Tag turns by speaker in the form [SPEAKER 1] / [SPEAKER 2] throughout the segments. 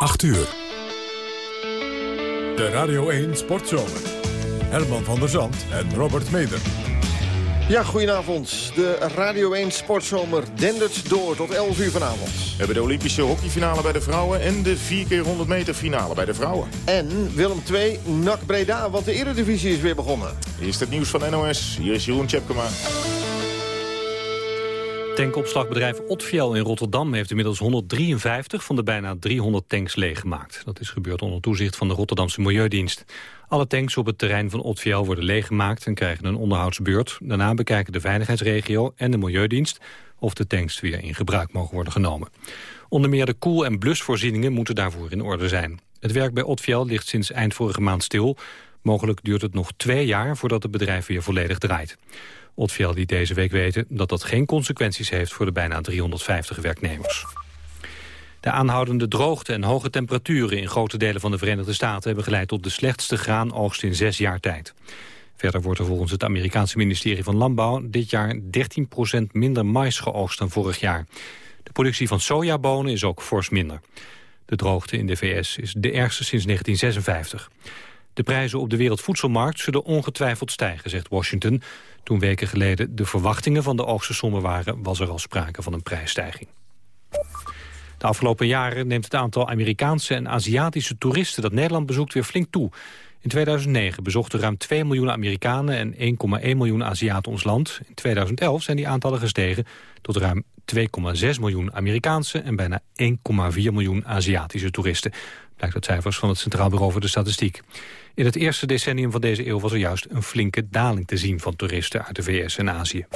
[SPEAKER 1] 8 uur. De Radio 1 Sportzomer. Herman van der Zand en Robert Meder.
[SPEAKER 2] Ja, goedenavond. De Radio 1 Sportzomer dendert door tot 11 uur vanavond. We
[SPEAKER 3] hebben de Olympische hockeyfinale bij de vrouwen... en de 4 keer 100 meter finale bij de vrouwen.
[SPEAKER 2] En Willem 2, NAC Breda, want de Eredivisie is weer begonnen.
[SPEAKER 3] Eerst het nieuws van NOS. Hier is Jeroen Tjepkema.
[SPEAKER 4] Tankopslagbedrijf Otfiel in Rotterdam heeft inmiddels 153 van de bijna 300 tanks leeggemaakt. Dat is gebeurd onder toezicht van de Rotterdamse Milieudienst. Alle tanks op het terrein van Otfiel worden leeggemaakt en krijgen een onderhoudsbeurt. Daarna bekijken de veiligheidsregio en de Milieudienst of de tanks weer in gebruik mogen worden genomen. Onder meer de koel- en blusvoorzieningen moeten daarvoor in orde zijn. Het werk bij Otfiel ligt sinds eind vorige maand stil. Mogelijk duurt het nog twee jaar voordat het bedrijf weer volledig draait. Otfiel liet deze week weten dat dat geen consequenties heeft voor de bijna 350 werknemers. De aanhoudende droogte en hoge temperaturen in grote delen van de Verenigde Staten hebben geleid tot de slechtste graanoogst in zes jaar tijd. Verder wordt er volgens het Amerikaanse ministerie van Landbouw dit jaar 13% minder mais geoogst dan vorig jaar. De productie van sojabonen is ook fors minder. De droogte in de VS is de ergste sinds 1956. De prijzen op de wereldvoedselmarkt zullen ongetwijfeld stijgen, zegt Washington. Toen weken geleden de verwachtingen van de oogstensommen waren... was er al sprake van een prijsstijging. De afgelopen jaren neemt het aantal Amerikaanse en Aziatische toeristen... dat Nederland bezoekt weer flink toe. In 2009 bezochten ruim 2 miljoen Amerikanen en 1,1 miljoen Aziaten ons land. In 2011 zijn die aantallen gestegen tot ruim 2,6 miljoen Amerikaanse... en bijna 1,4 miljoen Aziatische toeristen. Blijkt uit cijfers van het Centraal Bureau voor de Statistiek. In het eerste decennium van deze eeuw was er juist een flinke daling te zien van toeristen uit de VS en Azië.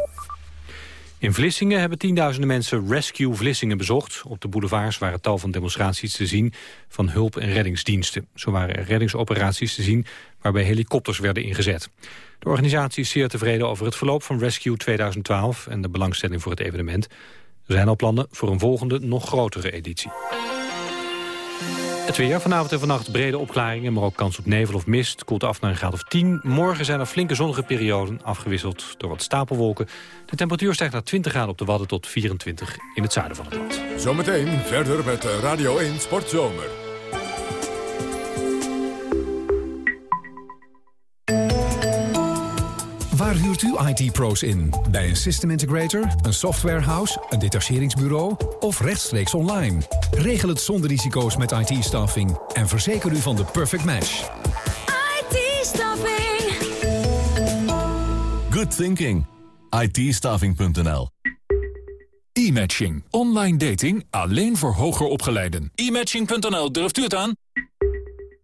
[SPEAKER 4] In Vlissingen hebben tienduizenden mensen Rescue Vlissingen bezocht. Op de boulevards waren tal van demonstraties te zien van hulp- en reddingsdiensten. Zo waren er reddingsoperaties te zien waarbij helikopters werden ingezet. De organisatie is zeer tevreden over het verloop van Rescue 2012 en de belangstelling voor het evenement. Er zijn al plannen voor een volgende, nog grotere editie. Het weer vanavond en vannacht brede opklaringen, maar ook kans op nevel of mist. Koelt af naar een graad of 10. Morgen zijn er flinke zonnige perioden, afgewisseld door wat stapelwolken. De temperatuur stijgt naar 20 graden op de Wadden tot 24 in het zuiden van het land.
[SPEAKER 1] Zometeen verder met Radio 1 Sportzomer.
[SPEAKER 5] Waar huurt u IT-pro's in? Bij een system integrator, een softwarehouse, een detacheringsbureau of rechtstreeks online? Regel het zonder risico's met IT-staffing en verzeker u van de perfect match.
[SPEAKER 6] IT-staffing.
[SPEAKER 7] Good thinking. it
[SPEAKER 5] E-matching. Online dating alleen voor hoger opgeleiden.
[SPEAKER 8] E-matching.nl, durft u het aan?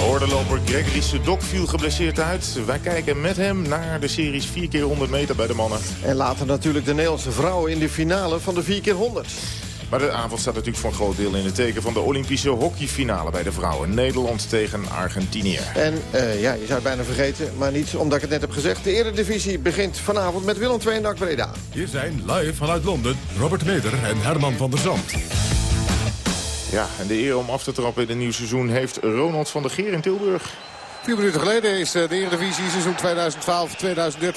[SPEAKER 3] Hoordeloper Gregory Sedok viel geblesseerd uit. Wij kijken met hem naar de series 4 keer 100 meter bij de mannen.
[SPEAKER 2] En later natuurlijk de Nederlandse vrouwen in de finale van de 4 keer 100
[SPEAKER 3] Maar de avond staat natuurlijk voor een groot deel in het teken van de Olympische hockeyfinale bij de vrouwen. Nederland tegen Argentinië.
[SPEAKER 2] En uh, ja, je zou het bijna vergeten, maar niet omdat ik het net heb gezegd. De Eredivisie begint vanavond met Willem II en Breda.
[SPEAKER 1] Hier zijn live vanuit Londen Robert Meder en Herman van der Zand.
[SPEAKER 3] Ja, en de eer om af te trappen in het nieuwe seizoen heeft Ronald van der Geer in Tilburg.
[SPEAKER 9] Vier minuten geleden is eh, de Eredivisie seizoen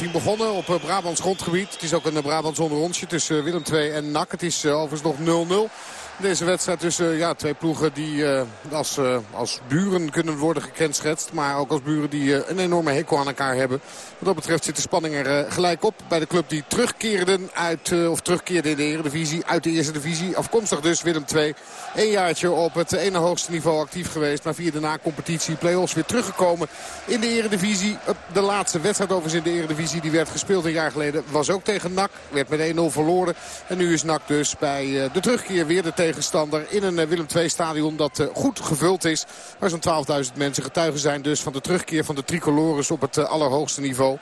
[SPEAKER 9] 2012-2013 begonnen op eh, Brabants grondgebied. Het is ook een eh, Brabants onderrondje tussen Willem II en NAC. Het is overigens nog 0-0. Deze wedstrijd tussen ja, twee ploegen die uh, als, uh, als buren kunnen worden gekenschetst. Maar ook als buren die uh, een enorme hekel aan elkaar hebben. Wat dat betreft zit de spanning er gelijk op. Bij de club die terugkeerden uit, of terugkeerde in de Eredivisie. Uit de Eerste Divisie. Afkomstig dus Willem II. Een jaartje op het ene hoogste niveau actief geweest. Maar via de na-competitie play-offs weer teruggekomen in de Eredivisie. De laatste wedstrijd overigens in de Eredivisie. Die werd gespeeld een jaar geleden. Was ook tegen NAC. Werd met 1-0 verloren. En nu is NAC dus bij de terugkeer weer de tegenstander in een eh, Willem II stadion dat eh, goed gevuld is. Waar zo'n 12.000 mensen getuigen zijn dus van de terugkeer van de tricolores op het eh, allerhoogste niveau.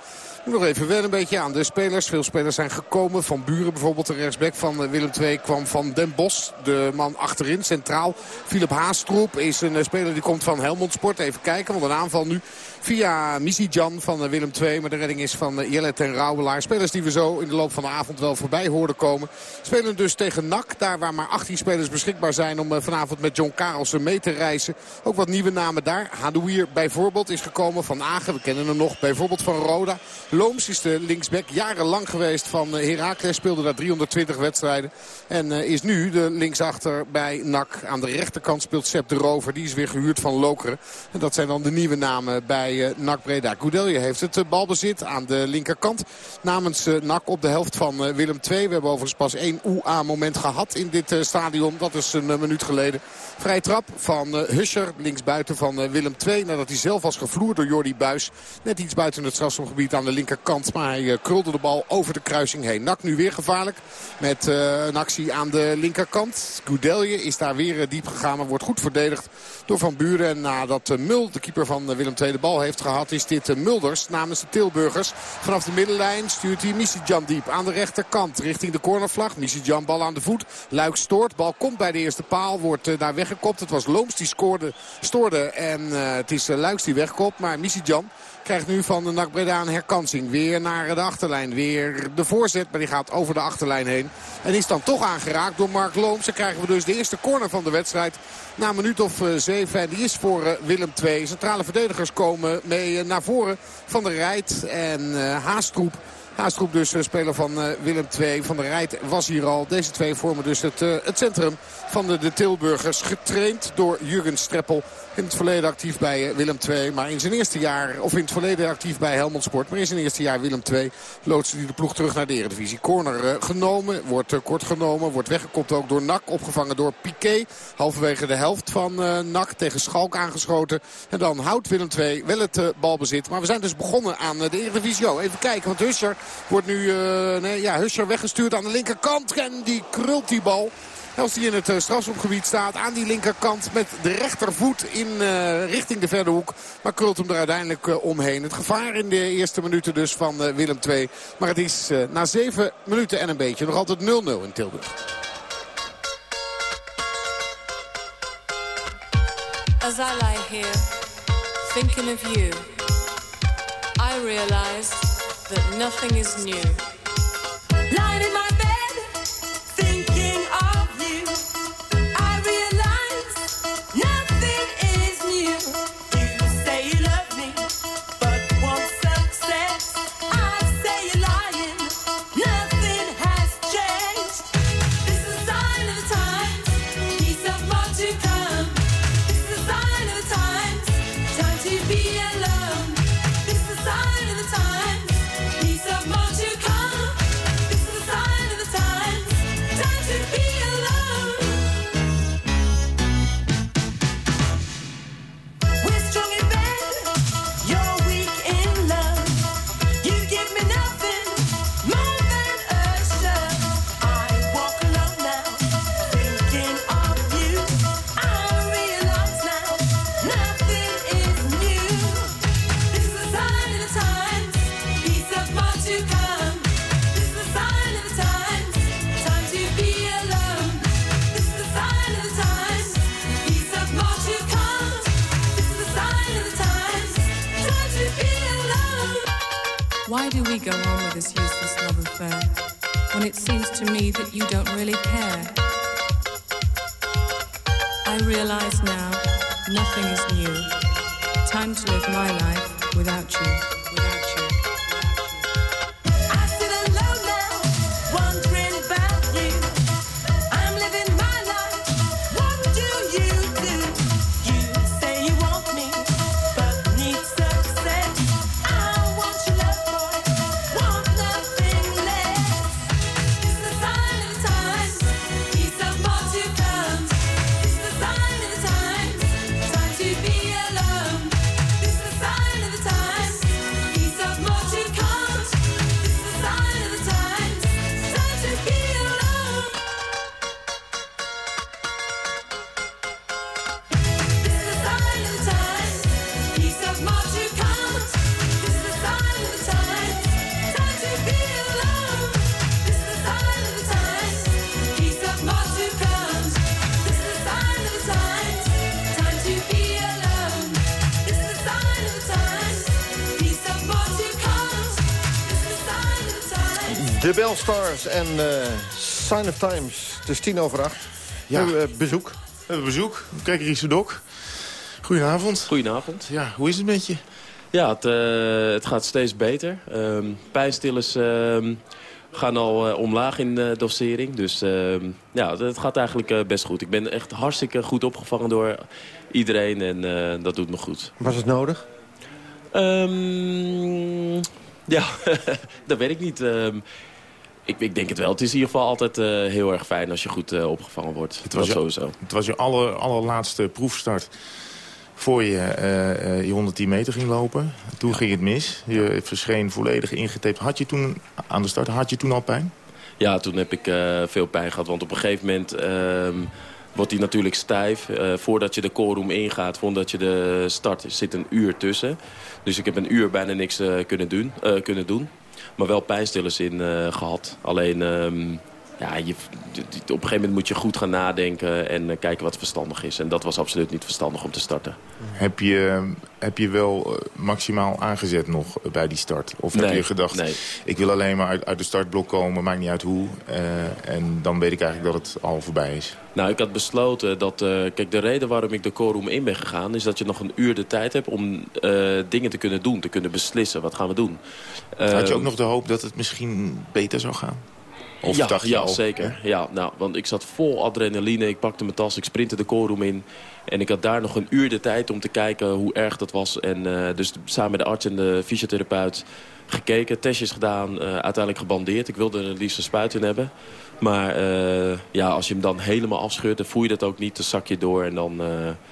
[SPEAKER 9] Nog even wennen een beetje aan de spelers. Veel spelers zijn gekomen. Van Buren bijvoorbeeld, de rechtsback van Willem II kwam van Den Bos. De man achterin, centraal. Philip Haastroep is een speler die komt van Helmond Sport. Even kijken, want een aanval nu via Jan van Willem II. Maar de redding is van Jelle ten Rauwelaar. Spelers die we zo in de loop van de avond wel voorbij hoorden komen. Spelen dus tegen NAC. Daar waar maar 18 spelers beschikbaar zijn om vanavond met John Karelsen mee te reizen. Ook wat nieuwe namen daar. Hadouier bijvoorbeeld is gekomen van Agen. We kennen hem nog bijvoorbeeld van Roda. Looms is de linksback jarenlang geweest van Heracles. Speelde daar 320 wedstrijden. En is nu de linksachter bij NAC. Aan de rechterkant speelt Sepp de Rover. Die is weer gehuurd van Lokeren. En dat zijn dan de nieuwe namen bij NAC Breda. Goudelje heeft het balbezit aan de linkerkant. Namens NAC op de helft van Willem II. We hebben overigens pas één UA-moment gehad in dit stadion. Dat is een minuut geleden. Vrij trap van Huscher. Linksbuiten van Willem II. Nadat hij zelf was gevloerd door Jordi Buis. Net iets buiten het strafschopgebied aan de linkerkant. Maar hij krulde de bal over de kruising heen. Nak nu weer gevaarlijk. Met een actie aan de linkerkant. Goudelje is daar weer diep gegaan. Maar wordt goed verdedigd door Van Buren. En nadat Mul, de keeper van Willem II, de bal heeft gehad... is dit Mulders namens de Tilburgers. Vanaf de middenlijn stuurt hij Jan diep aan de rechterkant. Richting de cornervlag. Jan bal aan de voet. Luik stoort. Bal komt bij de eerste paal. Wordt daar weggekopt. Het was Looms die scoorde, stoorde. En het is Luiks die wegkopt. Maar Jan krijgt nu van de NAC Breda een herkansing. Weer naar de achterlijn. Weer de voorzet, maar die gaat over de achterlijn heen. En is dan toch aangeraakt door Mark Looms. Dan krijgen we dus de eerste corner van de wedstrijd. Na een minuut of zeven. En die is voor Willem II. Centrale verdedigers komen mee naar voren van de Rijt. En Haastroep Haastroep dus speler van Willem II. Van de Rijt was hier al. Deze twee vormen dus het, het centrum van de, de Tilburgers. Getraind door Jurgen Streppel. In het verleden actief bij Willem II. Maar in zijn eerste jaar, of in het verleden actief bij Helmond Sport. Maar in zijn eerste jaar Willem II loodste hij de ploeg terug naar de Eredivisie. Corner genomen, wordt kort genomen. Wordt weggekopt ook door NAC. Opgevangen door Piqué. Halverwege de helft van NAC tegen Schalk aangeschoten. En dan houdt Willem II wel het balbezit. Maar we zijn dus begonnen aan de Eredivisie. Oh, even kijken, want Husser wordt nu nee, ja, Husser weggestuurd aan de linkerkant. En die krult die bal. Als hij in het strafschopgebied staat aan die linkerkant met de rechtervoet in uh, richting de verre hoek. Maar krult hem er uiteindelijk uh, omheen. Het gevaar in de eerste minuten dus van Willem II. Maar het is na zeven minuten en een beetje nog altijd 0-0 in Tilburg.
[SPEAKER 6] As here, thinking of you, I realize that nothing is new.
[SPEAKER 2] Bellstars en uh, Sign of Times. Het is tien over acht. Ja. We hebben uh, bezoek. We
[SPEAKER 3] hebben bezoek. Kijk, Ries Dok. Goedenavond.
[SPEAKER 10] Goedenavond.
[SPEAKER 3] Ja, hoe is het met je?
[SPEAKER 10] Ja, het, uh, het gaat steeds beter. Um, pijnstillers uh, gaan al uh, omlaag in de dosering. Dus ehm, ja, het gaat eigenlijk best goed. Ik ben echt hartstikke goed opgevangen door iedereen en dat doet me goed.
[SPEAKER 2] Was het nodig?
[SPEAKER 10] Um, ja, dat weet ik niet. Ik, ik, denk het wel. Het is in ieder geval altijd heel erg fijn als je goed opgevangen wordt.
[SPEAKER 3] Het was,
[SPEAKER 10] je,
[SPEAKER 3] sowieso. Het was je aller, allerlaatste proefstart voor je uh, je 110 meter ging lopen. Toen ging het mis. Je verscheen volledig ingetaped. Had je toen aan de start had je toen al pijn?
[SPEAKER 10] Ja, toen heb ik uh, veel pijn gehad. Want op een gegeven moment uh, wordt hij natuurlijk stijf. voordat je de callroom ingaat, voordat je de start, zit een uur tussen. Dus ik heb een uur bijna niks kunnen, doen, kunnen doen. Maar wel pijnstillers in gehad. Alleen ehm, ja, je, op een gegeven moment moet je goed gaan nadenken en uh, kijken wat verstandig is. En dat was absoluut niet verstandig om te starten.
[SPEAKER 3] Heb je, heb je wel uh, maximaal aangezet nog bij die start? Of
[SPEAKER 10] nee,
[SPEAKER 3] heb je gedacht,
[SPEAKER 10] nee.
[SPEAKER 3] ik wil alleen maar uit, uit de startblok komen, maakt niet uit hoe. Uh, en dan weet ik eigenlijk dat het al voorbij is.
[SPEAKER 10] Nou, ik had besloten dat... kijk, de reden waarom ik de callroom in ben gegaan... is dat je nog een uur de tijd hebt om dingen te kunnen doen. Te kunnen beslissen, wat gaan we doen.
[SPEAKER 3] Had je ook nog de hoop dat het misschien beter zou gaan? Of
[SPEAKER 10] ja,
[SPEAKER 3] dacht je
[SPEAKER 10] ja
[SPEAKER 3] al,
[SPEAKER 10] zeker. Ja, nou, want ik zat vol adrenaline. Ik pakte mijn tas, ik sprintte de koolroom in. En ik had daar nog een uur de tijd om te kijken hoe erg dat was. En uh, dus samen met de arts en de fysiotherapeut gekeken, testjes gedaan. Uh, uiteindelijk gebandeerd. Ik wilde er het liefst een spuit in hebben. Maar uh, ja, als je hem dan helemaal afscheurt, dan voel je dat ook niet. Dan zak je door en dan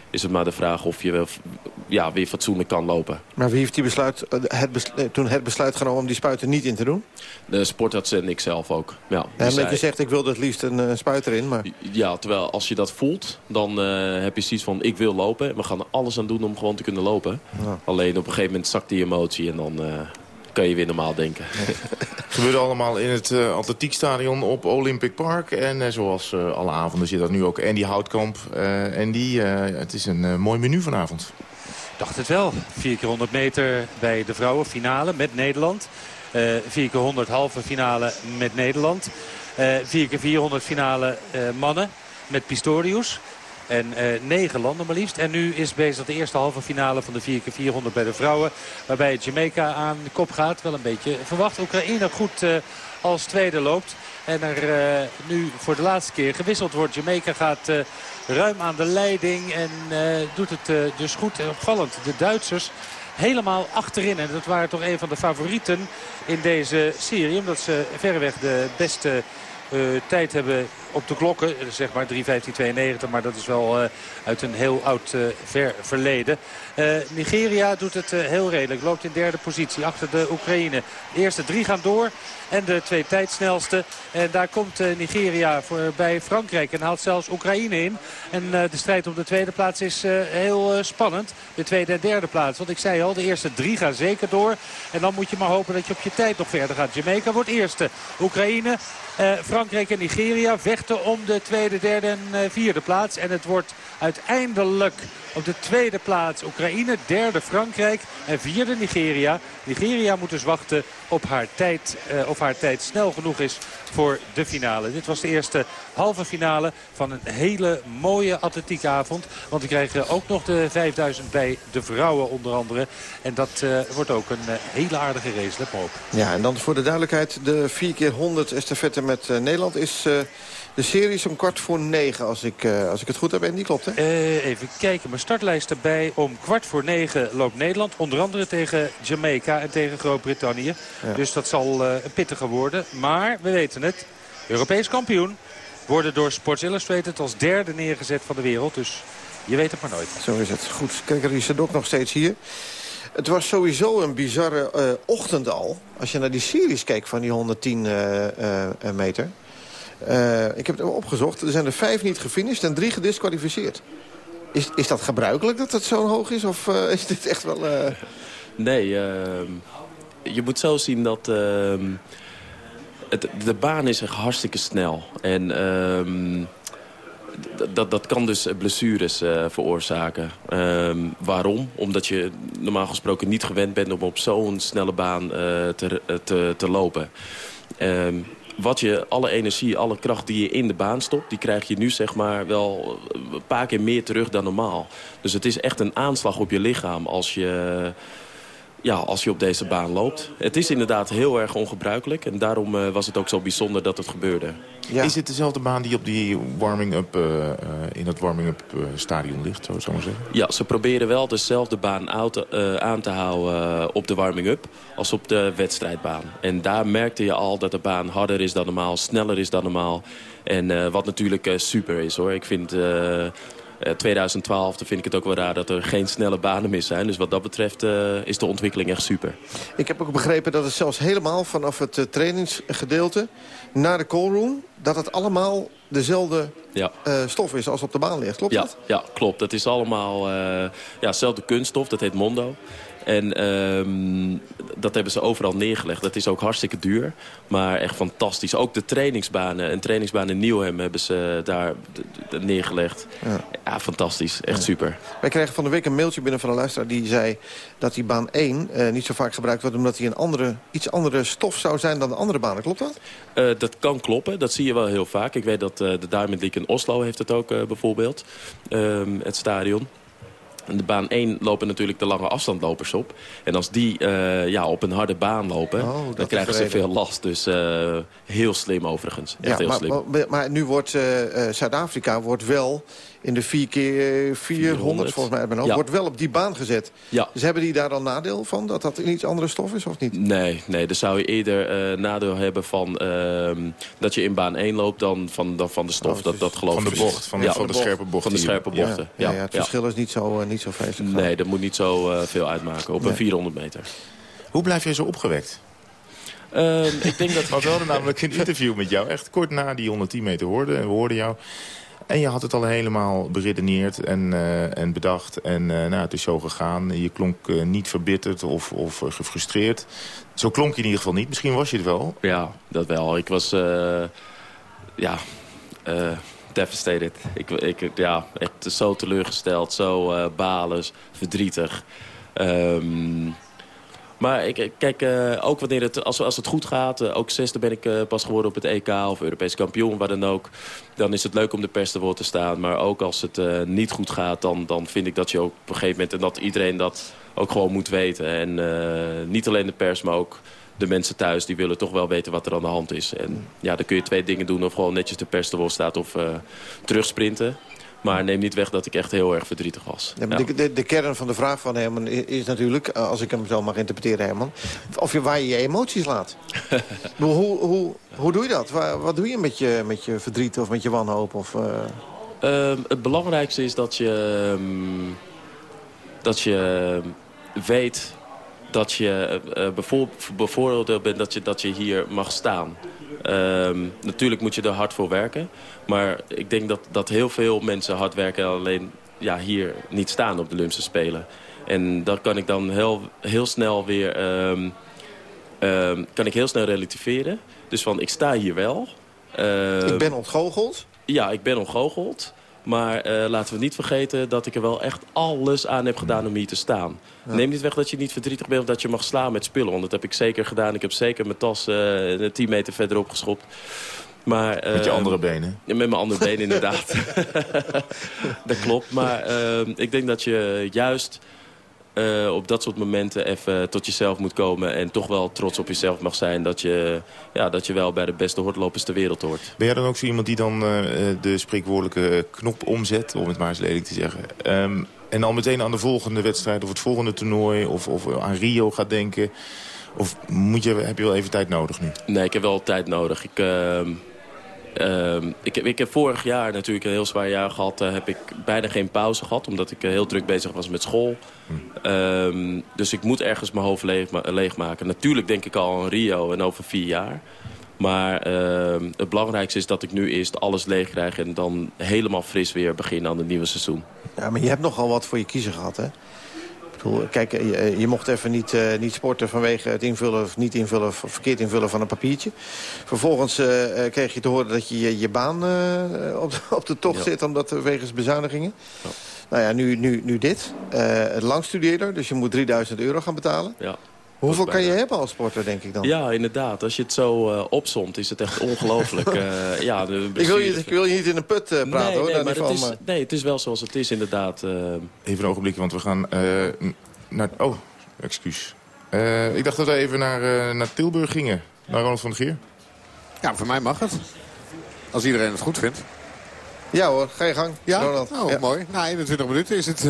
[SPEAKER 10] is het maar de vraag of je ja, weer fatsoenlijk kan lopen.
[SPEAKER 2] Maar wie heeft die besluit, het besluit, toen het besluit genomen om die spuiten niet in te doen?
[SPEAKER 10] De sportarts en ik zelf ook. Ja,
[SPEAKER 2] en dat je zegt, ik wil het liefst een uh, spuit erin. Maar...
[SPEAKER 10] Ja, terwijl als je dat voelt, dan heb je zoiets van, ik wil lopen. En we gaan er alles aan doen om gewoon te kunnen lopen. Ja. Alleen op een gegeven moment zakt die emotie en dan... Kan je weer normaal denken.
[SPEAKER 3] Het gebeurde allemaal in het uh, atletiekstadion op Olympic Park. En uh, zoals uh, alle avonden zit dat nu ook Andy Houtkamp. en die, het is een mooi menu vanavond.
[SPEAKER 11] dacht het wel. 4 keer 100 meter bij de vrouwenfinale met Nederland. 4 keer 100 halve finale met Nederland. 4 keer 400 finale mannen met Pistorius. En uh, negen landen maar liefst. En nu is bezig de eerste halve finale van de 4x400 bij de vrouwen. Waarbij Jamaica aan de kop gaat. Wel een beetje verwacht. Oekraïne goed uh, als tweede loopt. En er uh, nu voor de laatste keer gewisseld wordt. Jamaica gaat ruim aan de leiding. En doet het dus goed. Opvallend. De Duitsers helemaal achterin. En dat waren toch een van de favorieten in deze serie. Omdat ze verreweg de beste tijd hebben op de klokken. Zeg maar 3.15.92, maar dat is wel uh, uit een heel oud ver verleden. Nigeria doet het heel redelijk. Loopt in derde positie achter de Oekraïne. De eerste drie gaan door en de twee tijdsnelste. En daar komt Nigeria voor, bij Frankrijk en haalt zelfs Oekraïne in. En de strijd om de tweede plaats is heel spannend. De tweede en derde plaats. Want ik zei al, de eerste drie gaan zeker door. En dan moet je maar hopen dat je op je tijd nog verder gaat. Jamaica wordt eerste. Oekraïne uh, Frankrijk en Nigeria vechten om de tweede, derde en uh, vierde plaats. En het wordt uiteindelijk op de tweede plaats Oekraïne, derde Frankrijk en vierde Nigeria. Nigeria moet dus wachten op haar tijd, uh, of haar tijd snel genoeg is voor de finale. Dit was de eerste halve finale van een hele mooie atletiekavond. Want we krijgen ook nog de 5000 bij de vrouwen onder andere. En dat uh, wordt ook een uh, hele aardige race, let maar op.
[SPEAKER 2] Ja, en dan voor de duidelijkheid, de 4 keer 100 estafette met Nederland is... De serie is om kwart voor negen, als ik, uh, als ik het goed heb. En die klopt, hè?
[SPEAKER 11] Uh, even kijken. Mijn startlijst erbij. Om kwart voor negen loopt Nederland. Onder andere tegen Jamaica en tegen Groot-Brittannië. Ja. Dus dat zal uh, een pittige worden. Maar we weten het. Europees kampioen. Worden door Sports Illustrated als derde neergezet van de wereld. Dus je weet het maar nooit.
[SPEAKER 2] Zo is het. Goed. Kijk, er is ook nog steeds hier. Het was sowieso een bizarre uh, ochtend al. Als je naar die series kijkt van die 110 uh, uh, meter. Uh, ik heb het opgezocht. Er zijn er vijf niet gefinished en drie gedisqualificeerd. Is, is dat gebruikelijk dat het zo hoog is? Of uh, is dit echt wel... Uh...
[SPEAKER 10] Nee, je moet zo zien dat... Ehm, het, de baan is echt hartstikke snel. En ehm, dat, dat kan dus blessures veroorzaken. Waarom? Omdat je normaal gesproken niet gewend bent om op zo'n snelle baan te, te, te lopen. ehm, wat je, alle energie, alle kracht die je in de baan stopt... die krijg je nu zeg maar wel een paar keer meer terug dan normaal. Dus het is echt een aanslag op je lichaam als je ja, als je op deze baan loopt. Het is inderdaad heel erg ongebruikelijk. En daarom uh, was het ook zo bijzonder dat het gebeurde.
[SPEAKER 3] Ja. Is het dezelfde baan die op die warming-up uh, in het warming-up stadion ligt, zo zou ik zeggen?
[SPEAKER 10] Ja, ze proberen wel dezelfde baan aan te houden op de warming-up als op de wedstrijdbaan. En daar merkte je al dat de baan harder is dan normaal, sneller is dan normaal. En wat natuurlijk super is hoor. Ik vind 2012 dan vind ik het ook wel raar dat er geen snelle banen meer zijn. Dus wat dat betreft uh, is de ontwikkeling echt super.
[SPEAKER 2] Ik heb ook begrepen dat het zelfs helemaal vanaf het uh, trainingsgedeelte naar de callroom... dat het allemaal dezelfde ja. uh, stof is als op de baan ligt. Klopt
[SPEAKER 10] ja,
[SPEAKER 2] dat?
[SPEAKER 10] Ja, klopt. Het is allemaal ja, dezelfde kunststof. Dat heet Mondo. En um, dat hebben ze overal neergelegd. Dat is ook hartstikke duur, maar echt fantastisch. Ook de trainingsbanen, een trainingsbaan in Nieuwhem hebben ze daar neergelegd. Ja, ja fantastisch. Echt ja. super.
[SPEAKER 2] Wij kregen van de week een mailtje binnen van een luisteraar die zei... dat die baan 1 uh, niet zo vaak gebruikt wordt... omdat hij een andere, iets andere stof zou zijn dan de andere banen. Klopt dat?
[SPEAKER 10] Uh, dat kan kloppen. Dat zie je wel heel vaak. Ik weet dat uh, de Diamond League in Oslo heeft het ook bijvoorbeeld. Um, het stadion. In de baan 1 lopen natuurlijk de lange afstandlopers op. En als die uh, ja, op een harde baan lopen, oh, dan krijgen ze veel last. Dus uh, heel slim overigens. Echt
[SPEAKER 2] ja,
[SPEAKER 10] heel
[SPEAKER 2] maar,
[SPEAKER 10] slim.
[SPEAKER 2] Maar, maar nu wordt uh, Zuid-Afrika wordt wel in de 4 keer 400 volgens mij ook, ja. wordt wel op die baan gezet.
[SPEAKER 10] Ja.
[SPEAKER 2] Dus hebben die daar dan nadeel van? Dat dat een iets andere stof is of niet?
[SPEAKER 10] Nee, nee dan zou je eerder uh, nadeel hebben van uh, dat je in baan 1 loopt dan van, dan van de stof.
[SPEAKER 2] Oh,
[SPEAKER 10] dat, dat geloof
[SPEAKER 3] van de bocht, van de,
[SPEAKER 10] ja,
[SPEAKER 3] van de scherpe bocht.
[SPEAKER 10] Van de scherpe bochten.
[SPEAKER 2] Ja, ja, ja het verschil is niet zo, uh, niet zo vreselijk.
[SPEAKER 10] Nee, dat moet niet zo uh, veel uitmaken op nee. een 400 meter.
[SPEAKER 3] Hoe blijf je zo opgewekt?
[SPEAKER 10] Um, ik denk dat...
[SPEAKER 3] We hadden namelijk een interview met jou, echt kort na die 110 meter hoorden. En we hoorden jou. En je had het al helemaal beredeneerd en, uh, en bedacht. En uh, nou, het is zo gegaan. Je klonk uh, niet verbitterd of, of gefrustreerd. Zo klonk je in ieder geval niet. Misschien was je het wel.
[SPEAKER 10] Ja, dat wel. Ik was... ja... devastated. Ik, ik, ja, echt zo teleurgesteld, zo balen, verdrietig. Um, maar ik, kijk, uh, ook wanneer het, als, als het goed gaat... Uh, ook zesde ben ik uh, pas geworden op het EK of Europees kampioen, waar dan ook. Dan is het leuk om de pers te woord te staan. Maar ook als het niet goed gaat, dan, dan vind ik dat je ook op een gegeven moment... en dat iedereen dat ook gewoon moet weten. En niet alleen de pers, maar ook de mensen thuis... die willen toch wel weten wat er aan de hand is. En ja, dan kun je twee dingen doen. Of gewoon netjes de pers te staat of terugsprinten. Maar neem niet weg dat ik echt heel erg verdrietig was.
[SPEAKER 2] Ja. De, de, de, kern van de vraag van Herman is natuurlijk, als ik hem zo mag interpreteren, Herman... of je, waar je je emoties laat. hoe, hoe, hoe doe je dat? Waar, wat doe je met, je met je verdriet of met je wanhoop? Of, uh...
[SPEAKER 10] um, het belangrijkste is dat je, um, dat je weet dat je uh, bevoor, bevooroordeeld bent dat je, dat je hier mag staan. Um, natuurlijk moet je er hard voor werken. Maar ik denk dat, dat heel veel mensen hard werken... alleen ja, hier niet staan op de Olympische Spelen. En dat kan ik dan heel, heel snel weer... Um, um, kan ik heel snel relativeren. Dus van, ik sta hier wel.
[SPEAKER 2] ik ben ontgoocheld?
[SPEAKER 10] Ja, ik ben ontgoocheld. Maar uh, laten we niet vergeten dat ik er wel echt alles aan heb gedaan om hier te staan. Ja. Neem niet weg dat je niet verdrietig bent of dat je mag slaan met spullen. Want dat heb ik zeker gedaan. Ik heb zeker mijn tas uh, 10 meter verderop geschopt. Maar,
[SPEAKER 3] uh, met je andere benen?
[SPEAKER 10] Met mijn andere benen, inderdaad. dat klopt. Maar ik denk dat je juist uh, op dat soort momenten even tot jezelf moet komen... en toch wel trots op jezelf mag zijn... dat je, ja, dat je wel bij de beste hordlopers ter wereld hoort.
[SPEAKER 3] Ben jij dan ook zo iemand die dan uh, de spreekwoordelijke knop omzet... om het maar eens lelijk te zeggen... Um, en dan meteen aan de volgende wedstrijd of het volgende toernooi... of, of aan Rio gaat denken... Of moet je, heb je wel even tijd nodig nu?
[SPEAKER 10] Nee, ik heb wel tijd nodig. Ik... Uh, Uh, ik, heb, ik heb vorig jaar natuurlijk een heel zwaar jaar gehad. Heb ik bijna geen pauze gehad. Omdat ik uh, heel druk bezig was met school. Hm. Um, dus ik moet ergens mijn hoofd leeg, leegmaken. Natuurlijk denk ik al aan Rio en over vier jaar. Maar ehm, het belangrijkste is dat ik nu eerst alles leeg krijg... en dan helemaal fris weer begin aan het nieuwe seizoen.
[SPEAKER 2] Ja, maar je hebt nogal wat voor je kiezer gehad, hè? Kijk, je, je, mocht even niet, uh, niet sporten vanwege het invullen of niet invullen... of verkeerd invullen van een papiertje. Vervolgens uh, kreeg je te horen dat je je, je baan op, op de tocht ja. zit... omdat wegens bezuinigingen. Ja. Nou ja, nu, nu, nu dit. het langstudeerder, dus je moet 3000 euro gaan betalen.
[SPEAKER 10] Ja.
[SPEAKER 2] Hoeveel kan je hebben als sporter, denk ik dan?
[SPEAKER 10] Ja, inderdaad. Als je het zo uh, opsomt, is het echt ongelooflijk. uh, ja,
[SPEAKER 2] ik, wil je, ik wil je niet in een put uh, praten,
[SPEAKER 10] nee,
[SPEAKER 2] hoor.
[SPEAKER 10] Nee, maar het is, nee, het is wel zoals het is, inderdaad.
[SPEAKER 3] Even een ogenblikje, want we gaan naar... Oh, excuus. ik dacht dat we even naar, naar Tilburg gingen. Naar Ronald van der Geer.
[SPEAKER 9] Ja, voor mij mag het. Als iedereen het goed vindt.
[SPEAKER 2] Ja hoor, ga je gang.
[SPEAKER 9] Ja?
[SPEAKER 2] Ronald.
[SPEAKER 9] Oh,
[SPEAKER 2] ja.
[SPEAKER 9] mooi. Na 21 minuten is het 0-0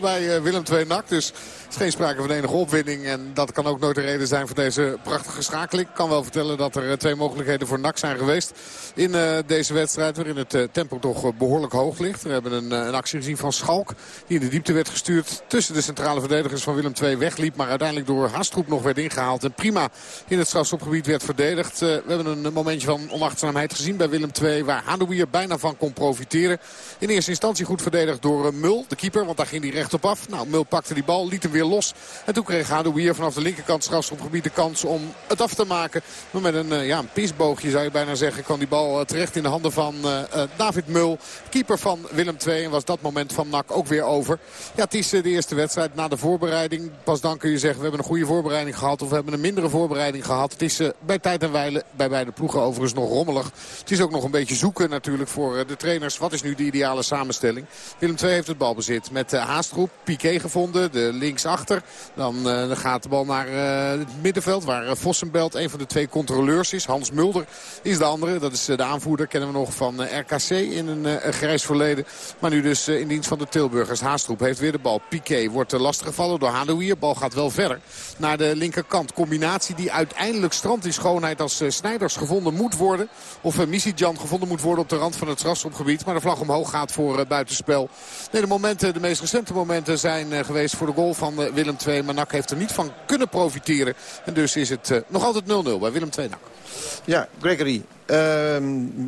[SPEAKER 9] bij uh, Willem II NAC. Dus geen sprake van enige opwinning. En dat kan ook nooit de reden zijn voor deze prachtige schakeling. Ik kan wel vertellen dat er uh, twee mogelijkheden voor NAC zijn geweest. In uh, deze wedstrijd waarin het tempo toch behoorlijk hoog ligt. We hebben een, een, actie gezien van Schalk. Die in de diepte werd gestuurd. Tussen de centrale verdedigers van Willem II wegliep. Maar uiteindelijk door Haastroep nog werd ingehaald. En prima in het strafschopgebied werd verdedigd. we hebben een momentje van onachtzaamheid gezien bij Willem II. Waar Hadouier bijna van kon profiteren. In eerste instantie goed verdedigd door Mul, de keeper. Want daar ging hij recht op af. Nou, Mul pakte die bal, liet hem weer los. En toen kreeg Hadouier vanaf de linkerkant strafschopgebied de kans om het af te maken. Maar met een, uh, ja, een pisboogje zou je bijna zeggen kwam die bal uh, terecht in de handen van David Mul. Keeper van Willem II. En was dat moment van NAC ook weer over. Ja, het is de eerste wedstrijd na de voorbereiding. Pas dan kun je zeggen we hebben een goede voorbereiding gehad. Of we hebben een mindere voorbereiding gehad. Het is bij tijd en wijle bij beide ploegen overigens nog rommelig. Het is ook nog een beetje zoeken natuurlijk voor de trainers. Wat is nu de ideale samenstelling. Willem II heeft het balbezit met Haastroep. Piqué gevonden, de Dan, uh, dan gaat de bal naar uh, het middenveld waar Vossenbelt een van de twee controleurs is. Hans Mulder is de andere. Dat is de aanvoerder, kennen we nog van RKC in een, grijs verleden. Maar nu dus in dienst van de Tilburgers. Haastroep heeft weer de bal. Piqué wordt lastiggevallen door Hadouier. Bal gaat wel verder naar de linkerkant. Combinatie die uiteindelijk strand in schoonheid als Snijders gevonden moet worden. Of Misijan gevonden moet worden op de rand van het strafschopgebied. Maar de vlag omhoog gaat voor buitenspel. Nee, de, momenten, de meest recente momenten zijn geweest voor de goal van Willem II. Maar NAC heeft er niet van kunnen profiteren. En dus is het nog altijd 0-0 bij Willem II NAC.
[SPEAKER 2] Ja, Gregory. Uh,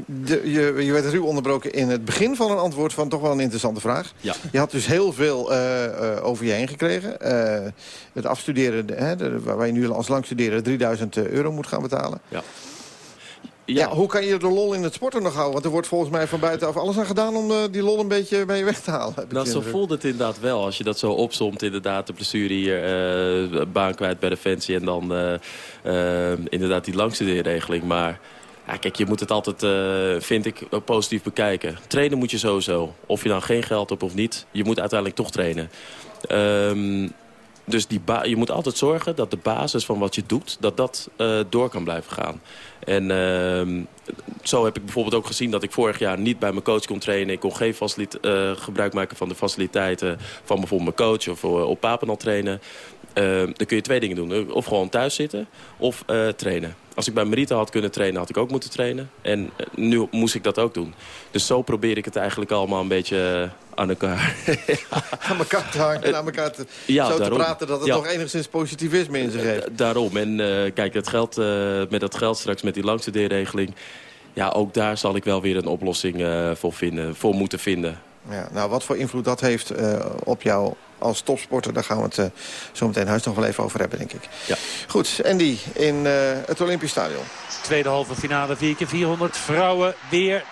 [SPEAKER 2] de, je, je, werd ruw onderbroken in het begin van een antwoord van toch wel een interessante vraag.
[SPEAKER 10] Ja.
[SPEAKER 2] Je had dus heel veel uh, uh, over je heen gekregen. het afstuderen, hè, de, waar je nu als langstudeerder 3000 euro moet gaan betalen.
[SPEAKER 10] Ja.
[SPEAKER 2] Ja. ja. hoe kan je de lol in het sporten nog houden? Want er wordt volgens mij van buitenaf alles aan gedaan om uh, die lol een beetje bij je weg te halen.
[SPEAKER 10] Nou, zo voelt het inderdaad wel. Als je dat zo opzomt, inderdaad, de blessure hier, uh, baan kwijt bij Defensie en dan uh, inderdaad die langstudeerregeling. Maar ja, kijk, je moet het altijd, vind ik, positief bekijken. Trainen moet je sowieso. Of je dan geen geld hebt of niet, je moet uiteindelijk toch trainen. Um, dus die je moet altijd zorgen dat de basis van wat je doet... dat dat uh, door kan blijven gaan. En uh, zo heb ik bijvoorbeeld ook gezien dat ik vorig jaar niet bij mijn coach kon trainen. Ik kon geen uh, gebruik maken van de faciliteiten van bijvoorbeeld mijn coach... of uh, op Papenal trainen. Dan kun je twee dingen doen. Of gewoon thuis zitten of trainen. Als ik bij Merita had kunnen trainen, had ik ook moeten trainen. En nu moest ik dat ook doen. Dus zo probeer ik het eigenlijk allemaal een beetje aan elkaar.
[SPEAKER 2] aan elkaar te hangen en aan elkaar te,
[SPEAKER 10] ja,
[SPEAKER 2] zo
[SPEAKER 10] daarom.
[SPEAKER 2] te praten dat het
[SPEAKER 10] ja.
[SPEAKER 2] nog enigszins positivisme in zich heeft.
[SPEAKER 10] Daarom. En kijk, het geld, met dat geld straks met die langstudeerregeling... ja, ook daar zal ik wel weer een oplossing voor, vinden, voor moeten vinden.
[SPEAKER 2] Ja, nou, wat voor invloed dat heeft op jou als topsporter... daar gaan we het uh, zo meteen huis nog wel even over hebben, denk ik.
[SPEAKER 10] Ja.
[SPEAKER 2] Goed, Andy, in uh, het Olympisch Stadion.
[SPEAKER 11] Tweede halve finale, 4 keer 400 vrouwen, weer 80.000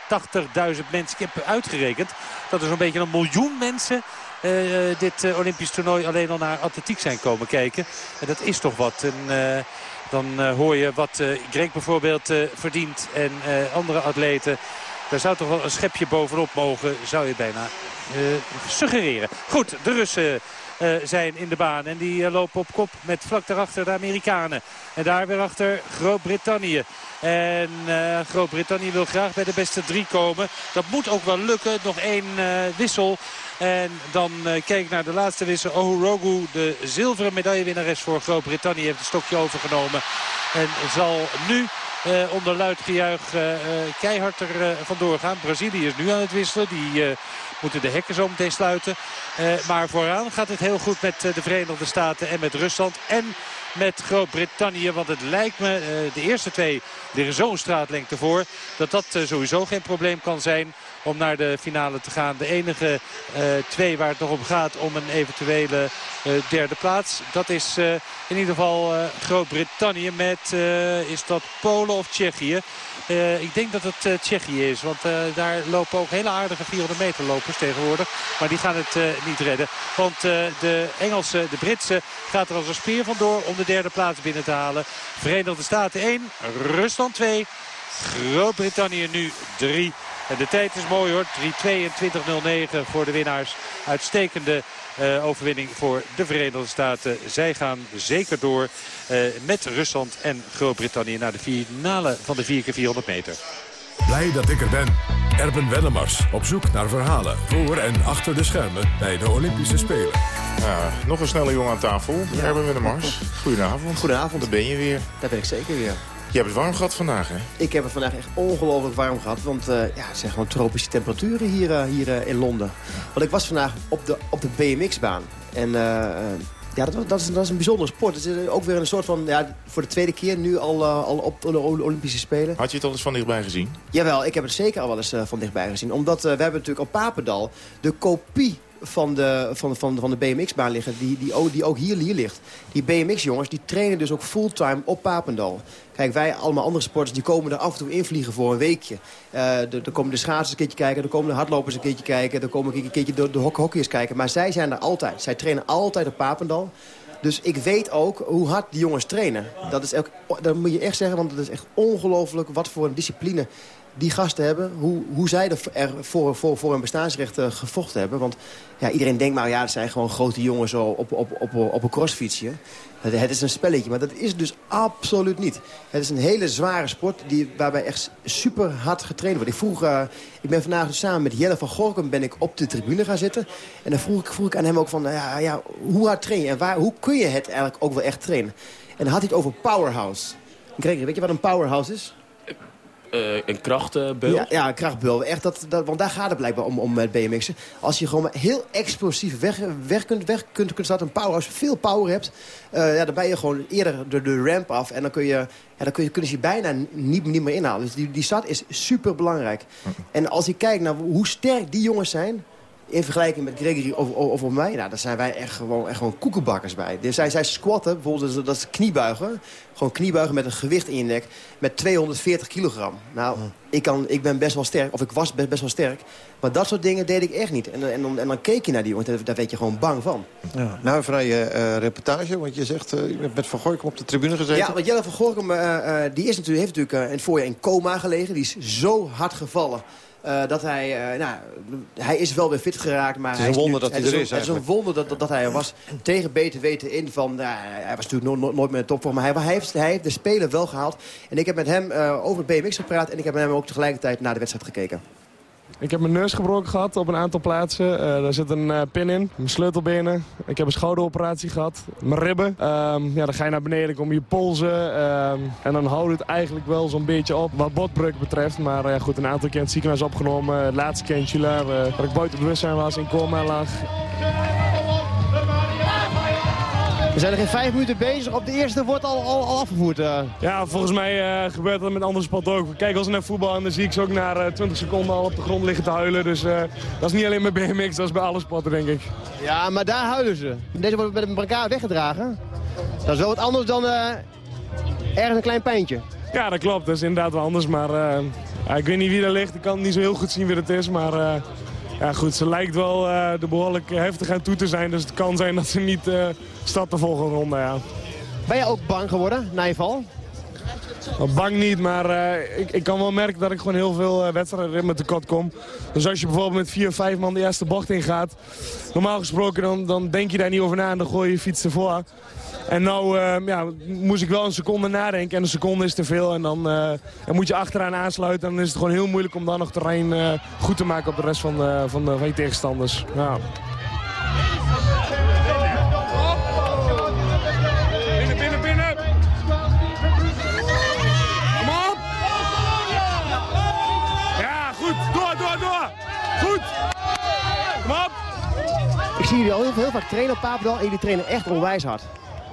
[SPEAKER 11] mensen. Ik heb uitgerekend dat er zo'n beetje een miljoen mensen... Uh, dit Olympisch toernooi alleen al naar atletiek zijn komen kijken. En dat is toch wat. En, dan hoor je wat Greg bijvoorbeeld verdient en andere atleten... Daar zou toch wel een schepje bovenop mogen, zou je bijna uh, suggereren. Goed, de Russen uh, zijn in de baan en die uh, lopen op kop met vlak daarachter de Amerikanen. En daar weer achter Groot-Brittannië. En Groot-Brittannië wil graag bij de beste drie komen. Dat moet ook wel lukken. Nog één wissel. En dan kijk naar de laatste wissel. Ohurogu, de zilveren medaillewinnares voor Groot-Brittannië, heeft het stokje overgenomen. En zal nu uh, onder luid gejuich uh, uh, keihard er vandoor gaan. Brazilië is nu aan het wisselen. Die moeten de hekken zo meteen sluiten. maar vooraan gaat het heel goed met de Verenigde Staten en met Rusland. En met Groot-Brittannië. Want het lijkt me, de eerste twee liggen zo'n straatlengte voor... dat dat sowieso geen probleem kan zijn om naar de finale te gaan. De enige twee waar het nog om gaat om een eventuele derde plaats. Dat is in ieder geval Groot-Brittannië met is dat Polen of Tsjechië? Uh, ik denk dat het uh, Tsjechië is. Want uh, daar lopen ook hele aardige 400 meter lopers tegenwoordig. Maar die gaan het niet redden. Want de Engelse, de Britse gaat er als een speer vandoor om de derde plaats binnen te halen. Verenigde Staten 1, Rusland 2. Groot-Brittannië nu 3. En de tijd is mooi hoor. 3.22.09 voor de winnaars. Uitstekende uh, overwinning voor de Verenigde Staten. Zij gaan zeker door uh, met Rusland en Groot-Brittannië naar de finale van de 4x400 meter.
[SPEAKER 1] Blij dat ik er ben. Erben Wennemars op zoek naar verhalen voor en achter de schermen bij de Olympische Spelen.
[SPEAKER 3] Ja, nog een snelle jongen aan tafel. Ja. Erben Wennemars. Goedenavond.
[SPEAKER 12] Goedenavond.
[SPEAKER 3] Daar ben je weer.
[SPEAKER 12] Daar ben ik zeker weer.
[SPEAKER 3] Je hebt het warm gehad vandaag, hè?
[SPEAKER 12] Ik heb het vandaag echt ongelooflijk warm gehad. Want uh, ja, het zijn gewoon tropische temperaturen hier, uh, hier uh, in Londen. Want ik was vandaag op de, op de BMX-baan. En ja, dat, dat, is, dat is een bijzondere sport. Het is ook weer een soort van, ja, voor de tweede keer nu al, al op de Olympische Spelen.
[SPEAKER 3] Had je het al eens van dichtbij gezien?
[SPEAKER 12] Jawel, ik heb het zeker al wel eens van dichtbij gezien. Omdat we hebben natuurlijk op Papendal de kopie van de, van, van, van de BMX-baan liggen, die, die, ook, die ook hier, hier ligt. Die BMX-jongens, die trainen dus ook fulltime op Papendal. Kijk, wij, allemaal andere sporters, die komen er af en toe invliegen voor een weekje. Uh, er komen de schaatsers een keertje kijken, er komen de hardlopers een keertje kijken... er komen een keertje de, de hockeyers kijken. Maar zij zijn er altijd. Zij trainen altijd op Papendal. Dus ik weet ook hoe hard die jongens trainen. Dat, is ook, dat moet je echt zeggen, want het is echt ongelooflijk wat voor een discipline die gasten hebben, hoe, hoe zij er voor, voor, voor hun bestaansrecht uh, gevochten hebben. Want ja, iedereen denkt maar, ja, het zijn gewoon grote jongens op, op, op, op een crossfietsje. Het, het, is een spelletje, maar dat is dus absoluut niet. Het is een hele zware sport die, waarbij echt super hard getraind wordt. Ik, vroeg, uh, ik ben vandaag dus samen met Jelle van Gorkum ben ik op de tribune gaan zitten. En dan vroeg ik, vroeg ik aan hem ook van, ja, ja, hoe hard train je? En waar, hoe kun je het eigenlijk ook wel echt trainen? En had hij het over powerhouse. Gregory, weet je wat een powerhouse is?
[SPEAKER 10] Uh, een krachtbeul?
[SPEAKER 12] Ja, ja, een krachtbeul. Echt dat, dat, want daar gaat het blijkbaar om, om met BMX'en. Als je gewoon heel explosief weg, weg, kunt, weg kunt, kunt starten, een power, veel power hebt... Uh, ja, dan ben je gewoon eerder de, de ramp af. En dan, kun je, ja, dan kun je, kunnen ze je bijna niet, niet meer inhalen. Dus die, die start is super belangrijk. En als je kijkt naar hoe sterk die jongens zijn in vergelijking met Gregory of, of, of mij, nou, daar zijn wij echt gewoon, echt gewoon koekenbakkers bij. Dus zij, zij squatten, bijvoorbeeld dat is kniebuigen. Gewoon kniebuigen met een gewicht in je nek met 240 kilogram. Nou, ik, kan, ik ben best wel sterk, of ik was best, best wel sterk. Maar dat soort dingen deed ik echt niet. En, en, dan, en dan keek je naar die jongens, daar werd je gewoon bang van.
[SPEAKER 2] Ja. Nou, vrij uh, reportage, want je zegt, uh, je bent met Van Gorkum op de tribune gezeten.
[SPEAKER 12] Ja, want Jelle van Gorkum, uh, die is natuurlijk, heeft natuurlijk in het voorjaar in coma gelegen. Die is zo hard gevallen uh, dat hij, uh, nou, hij is wel weer fit geraakt. Maar
[SPEAKER 2] het is een wonder dat hij er is.
[SPEAKER 12] Het is een wonder dat, dat, hij er was. Tegen beter weten in van, nou, hij was natuurlijk no nooit meer een topvorm. Maar hij, hij, heeft, hij heeft de Spelen wel gehaald. En ik heb met hem uh, over BMX gepraat. En ik heb met hem ook tegelijkertijd naar de wedstrijd gekeken.
[SPEAKER 13] Ik heb mijn neus gebroken gehad op een aantal plaatsen. Uh, daar zit een uh, pin in, mijn sleutelbenen. Ik heb een schouderoperatie gehad, mijn ribben. Um, ja, dan ga je naar beneden, kom je polsen. Um, en dan houdt het eigenlijk wel zo'n beetje op wat botbreuk betreft. Maar uh, goed, een aantal keer in ziekenhuis opgenomen. Laatste keer in Chula, waar ik buiten bewustzijn was, in coma lag.
[SPEAKER 12] Zijn er geen vijf minuten bezig. Op de eerste wordt al, al, al afgevoerd. Uh.
[SPEAKER 13] Ja, volgens mij uh, gebeurt dat met andere sporten ook. Kijk als naar voetbal en dan zie ik ze ook na uh, 20 seconden al op de grond liggen te huilen. Dus dat is niet alleen bij BMX, dat is bij alle sporten denk ik.
[SPEAKER 12] Ja, maar daar huilen ze. Deze wordt met een brancard weggedragen. Dat is wel wat anders dan ergens een klein pijntje.
[SPEAKER 13] Ja, dat klopt. Dat is inderdaad wel anders. Maar ik weet niet wie er ligt. Ik kan niet zo heel goed zien wie het is. Maar ja, goed, ze lijkt wel uh, er behoorlijk heftig aan toe te zijn. Dus het kan zijn dat ze niet uh, staat de volgende ronde. Ja.
[SPEAKER 12] Ben je ook bang geworden na je val?
[SPEAKER 13] Nou, bang niet, maar uh, ik, ik kan wel merken dat ik gewoon heel veel uh, wedstrijdritme tekort kom. Dus als je bijvoorbeeld met vier, vijf man de eerste bocht ingaat... normaal gesproken dan, dan denk je daar niet over na en dan gooi je je fiets ervoor. En nou uh, ja, moest ik wel een seconde nadenken. En een seconde is te veel. En dan, dan moet je achteraan aansluiten. En dan is het gewoon heel moeilijk om dan nog terrein uh, goed te maken op de rest van, de, van, de. Binnen. Kom op. Ja, goed. Door, door, door. Goed.
[SPEAKER 12] Ik zie jullie al heel, heel vaak trainen op Papendal. En jullie trainen echt onwijs hard.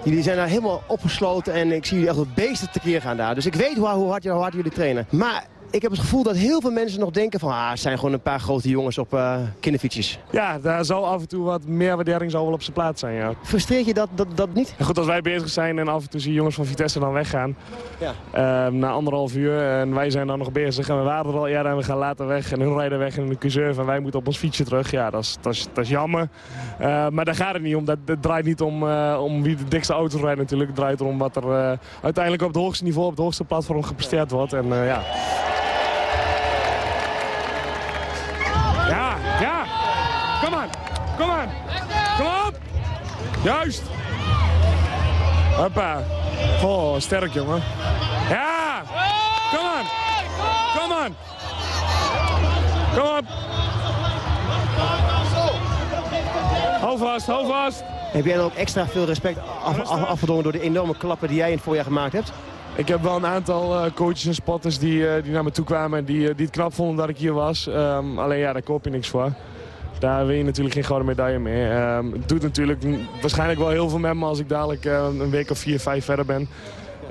[SPEAKER 12] Jullie zijn daar helemaal opgesloten en ik zie jullie echt wat beesten tekeer gaan daar. Dus ik weet hoe, hoe, hard, hoe hard jullie trainen. Maar ik heb het gevoel dat heel veel mensen nog denken van... ah, het zijn gewoon een paar grote jongens op uh, kinderfietsjes.
[SPEAKER 13] Ja, daar zal af en toe wat meer waardering zal wel op zijn plaats zijn, ja.
[SPEAKER 12] Frustreert je dat, dat, dat niet?
[SPEAKER 13] goed, als wij bezig zijn en af en toe zie jongens van Vitesse dan weggaan... Ja. Uh, na anderhalf uur en wij zijn dan nog bezig en we waren er al eerder en we gaan later weg... en hun rijden weg in de Q7 en wij moeten op ons fietsje terug. Ja, dat is, dat is, dat is jammer. Uh, maar daar gaat het niet om. Dat, het draait niet om, om wie de dikste auto rijdt natuurlijk. Het draait erom wat er uiteindelijk op het hoogste niveau, op het hoogste platform gepresteerd wordt. En. Ja, Juist. Hoppa. Oh, sterk jongen. Ja. Kom aan. Kom aan. Kom op. Hou vast, hou vast.
[SPEAKER 12] Heb jij dan ook extra veel respect af, af, afgedwongen door de enorme klappen die jij in het voorjaar gemaakt hebt?
[SPEAKER 13] Ik heb wel een aantal uh, coaches en spotters die, uh, die naar me toe kwamen en die, uh, die het knap vonden dat ik hier was. Um, alleen ja, daar koop je niks voor. Daar win je natuurlijk geen gouden medaille mee. Um, het doet natuurlijk waarschijnlijk wel heel veel met me als ik dadelijk een week of vier, vijf verder ben.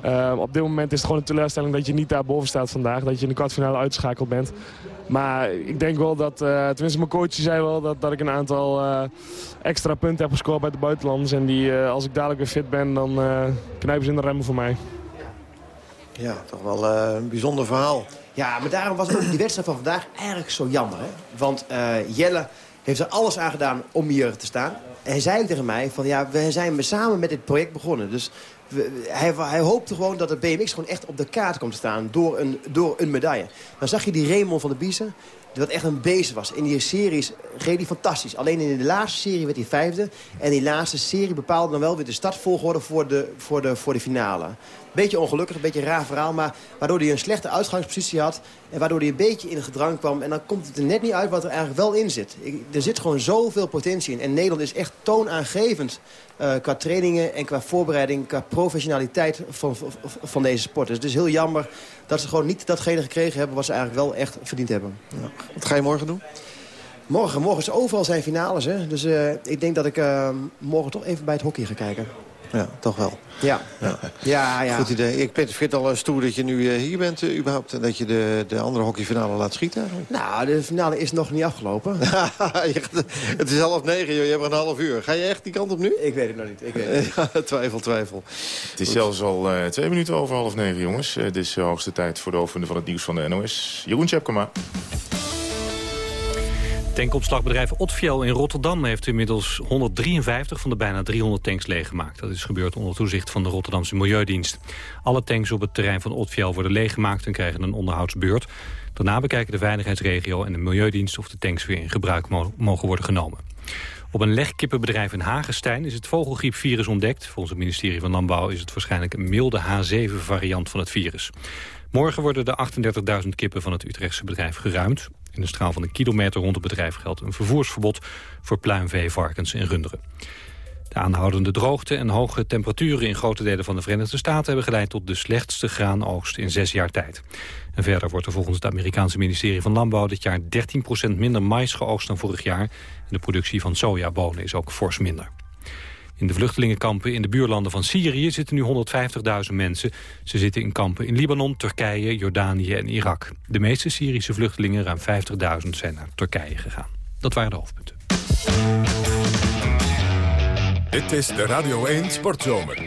[SPEAKER 13] Uh, op dit moment is het gewoon een teleurstelling dat je niet daar boven staat vandaag. Dat je in de kwartfinale uitschakeld bent. Maar ik denk wel dat, uh, tenminste mijn coach zei wel dat, dat ik een aantal uh, extra punten heb gescoord bij de buitenlanders. En die, als ik dadelijk weer fit ben, dan knijpen ze in de remmen voor mij.
[SPEAKER 2] Ja, toch wel uh, een bijzonder verhaal.
[SPEAKER 12] Ja, maar daarom was ook die wedstrijd van vandaag eigenlijk zo jammer. Hè? Want uh, Jelle heeft er alles aan gedaan om hier te staan. En hij zei tegen mij van ja, we zijn samen met dit project begonnen. Dus hij, hij hoopte gewoon dat het BMX gewoon echt op de kaart komt te staan door een, door een medaille. Dan zag je die Raymond van de Biezen, wat echt een beest was. In die series reed hij fantastisch. Alleen in de laatste serie werd hij vijfde. En die laatste serie bepaalde dan wel weer de startvolgorde voor de, voor de, voor de finale. Beetje ongelukkig, een beetje een raar verhaal. Maar waardoor hij een slechte uitgangspositie had. En waardoor hij een beetje in het gedrang kwam. En dan komt het er net niet uit wat er eigenlijk wel in zit. er zit gewoon zoveel potentie in. En Nederland is echt toonaangevend uh, qua trainingen en qua voorbereiding, qua professionaliteit van, van, van deze sport. Dus het is heel jammer dat ze gewoon niet datgene gekregen hebben wat ze eigenlijk wel echt verdiend hebben.
[SPEAKER 2] Ja. Wat ga je morgen doen?
[SPEAKER 12] Morgen, morgen is overal zijn finales. Hè? Dus uh, ik denk dat ik uh, morgen toch even bij het hockey ga kijken.
[SPEAKER 2] Ja, toch wel.
[SPEAKER 12] Ja. Ja. ja, ja.
[SPEAKER 2] Goed idee. Ik vind het al stoer dat je nu hier bent uh, überhaupt. En dat je de, de andere hockeyfinale laat schieten eigenlijk.
[SPEAKER 12] Nou, de finale is nog niet afgelopen.
[SPEAKER 2] het is half negen, joh. je hebt een half uur. Ga je echt die kant op nu?
[SPEAKER 12] Ik weet het nog niet. Ik weet
[SPEAKER 2] het. twijfel, twijfel.
[SPEAKER 3] Het is zelfs al uh, twee minuten over half negen, jongens. Uh, het is de hoogste tijd voor de overende van het nieuws van de NOS. Jeroen Tjepkema.
[SPEAKER 4] Tankopslagbedrijf Otfiel in Rotterdam heeft inmiddels 153 van de bijna 300 tanks leeggemaakt. Dat is gebeurd onder toezicht van de Rotterdamse Milieudienst. Alle tanks op het terrein van Otfiel worden leeggemaakt en krijgen een onderhoudsbeurt. Daarna bekijken de veiligheidsregio en de Milieudienst of de tanks weer in gebruik mogen worden genomen. Op een legkippenbedrijf in Hagenstein is het vogelgriepvirus ontdekt. Volgens het ministerie van Landbouw is het waarschijnlijk een milde H7-variant van het virus. Morgen worden de 38.000 kippen van het Utrechtse bedrijf geruimd. In een straal van een kilometer rond het bedrijf geldt een vervoersverbod voor pluimvee, varkens en runderen. De aanhoudende droogte en hoge temperaturen in grote delen van de Verenigde Staten hebben geleid tot de slechtste graanoogst in zes jaar tijd. En verder wordt er volgens het Amerikaanse ministerie van Landbouw dit jaar 13% minder mais geoogst dan vorig jaar. En de productie van sojabonen is ook fors minder. In de vluchtelingenkampen in de buurlanden van Syrië zitten nu 150.000 mensen. Ze zitten in kampen in Libanon, Turkije, Jordanië en Irak. De meeste Syrische vluchtelingen, ruim 50.000, zijn naar Turkije gegaan. Dat waren de hoofdpunten.
[SPEAKER 1] Dit is de Radio 1 Sportzomer.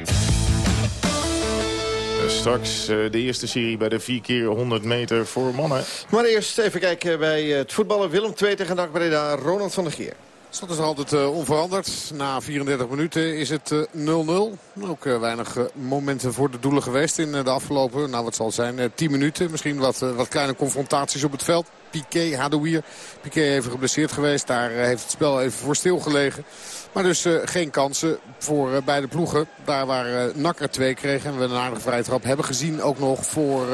[SPEAKER 3] Straks uh, de eerste serie bij de 4 keer 100 meter voor mannen.
[SPEAKER 2] Maar eerst even kijken bij het voetballen. Willem 2 tegen NAC Breda, Ronald van der Geer.
[SPEAKER 9] Stand is altijd uh, onveranderd. Na 34 minuten is het 0-0. Uh, Ook uh, weinig momenten voor de doelen geweest in de afgelopen, nou wat zal zijn, 10 minuten. Misschien wat, wat kleine confrontaties op het veld. Piqué, Hadouier. Piqué even geblesseerd geweest. Daar heeft het spel even voor stilgelegen. Maar dus uh, geen kansen voor uh, beide ploegen. Daar waar uh, NAC er twee kreeg en we een aardige vrije trap hebben gezien. Ook nog voor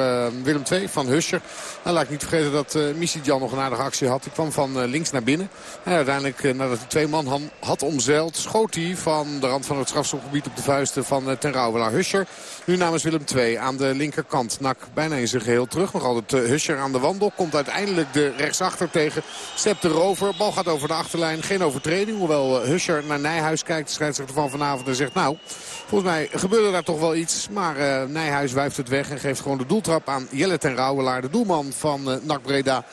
[SPEAKER 9] Willem II van Huscher. Nou, laat ik niet vergeten dat uh, Jan nog een aardige actie had. Die kwam van links naar binnen. En uiteindelijk, nadat hij twee man had omzeild... schoot hij van de rand van het strafschopgebied op de vuisten van uh, ten Rauwelaar Huscher. Nu namens Willem II aan de linkerkant. NAC bijna in zijn geheel terug. Nog altijd Huscher aan de wandel. Komt uiteindelijk de rechtsachter tegen. Stept erover. Bal gaat over de achterlijn. Geen overtreding. Hoewel Huscher naar Nijhuis kijkt, de scheidsrechter van vanavond. En zegt nou, volgens mij gebeurde daar toch wel iets. Maar uh, Nijhuis wuift het weg en geeft gewoon de doeltrap aan Jelle ten Rauwelaar. De doelman van uh, NAC Breda.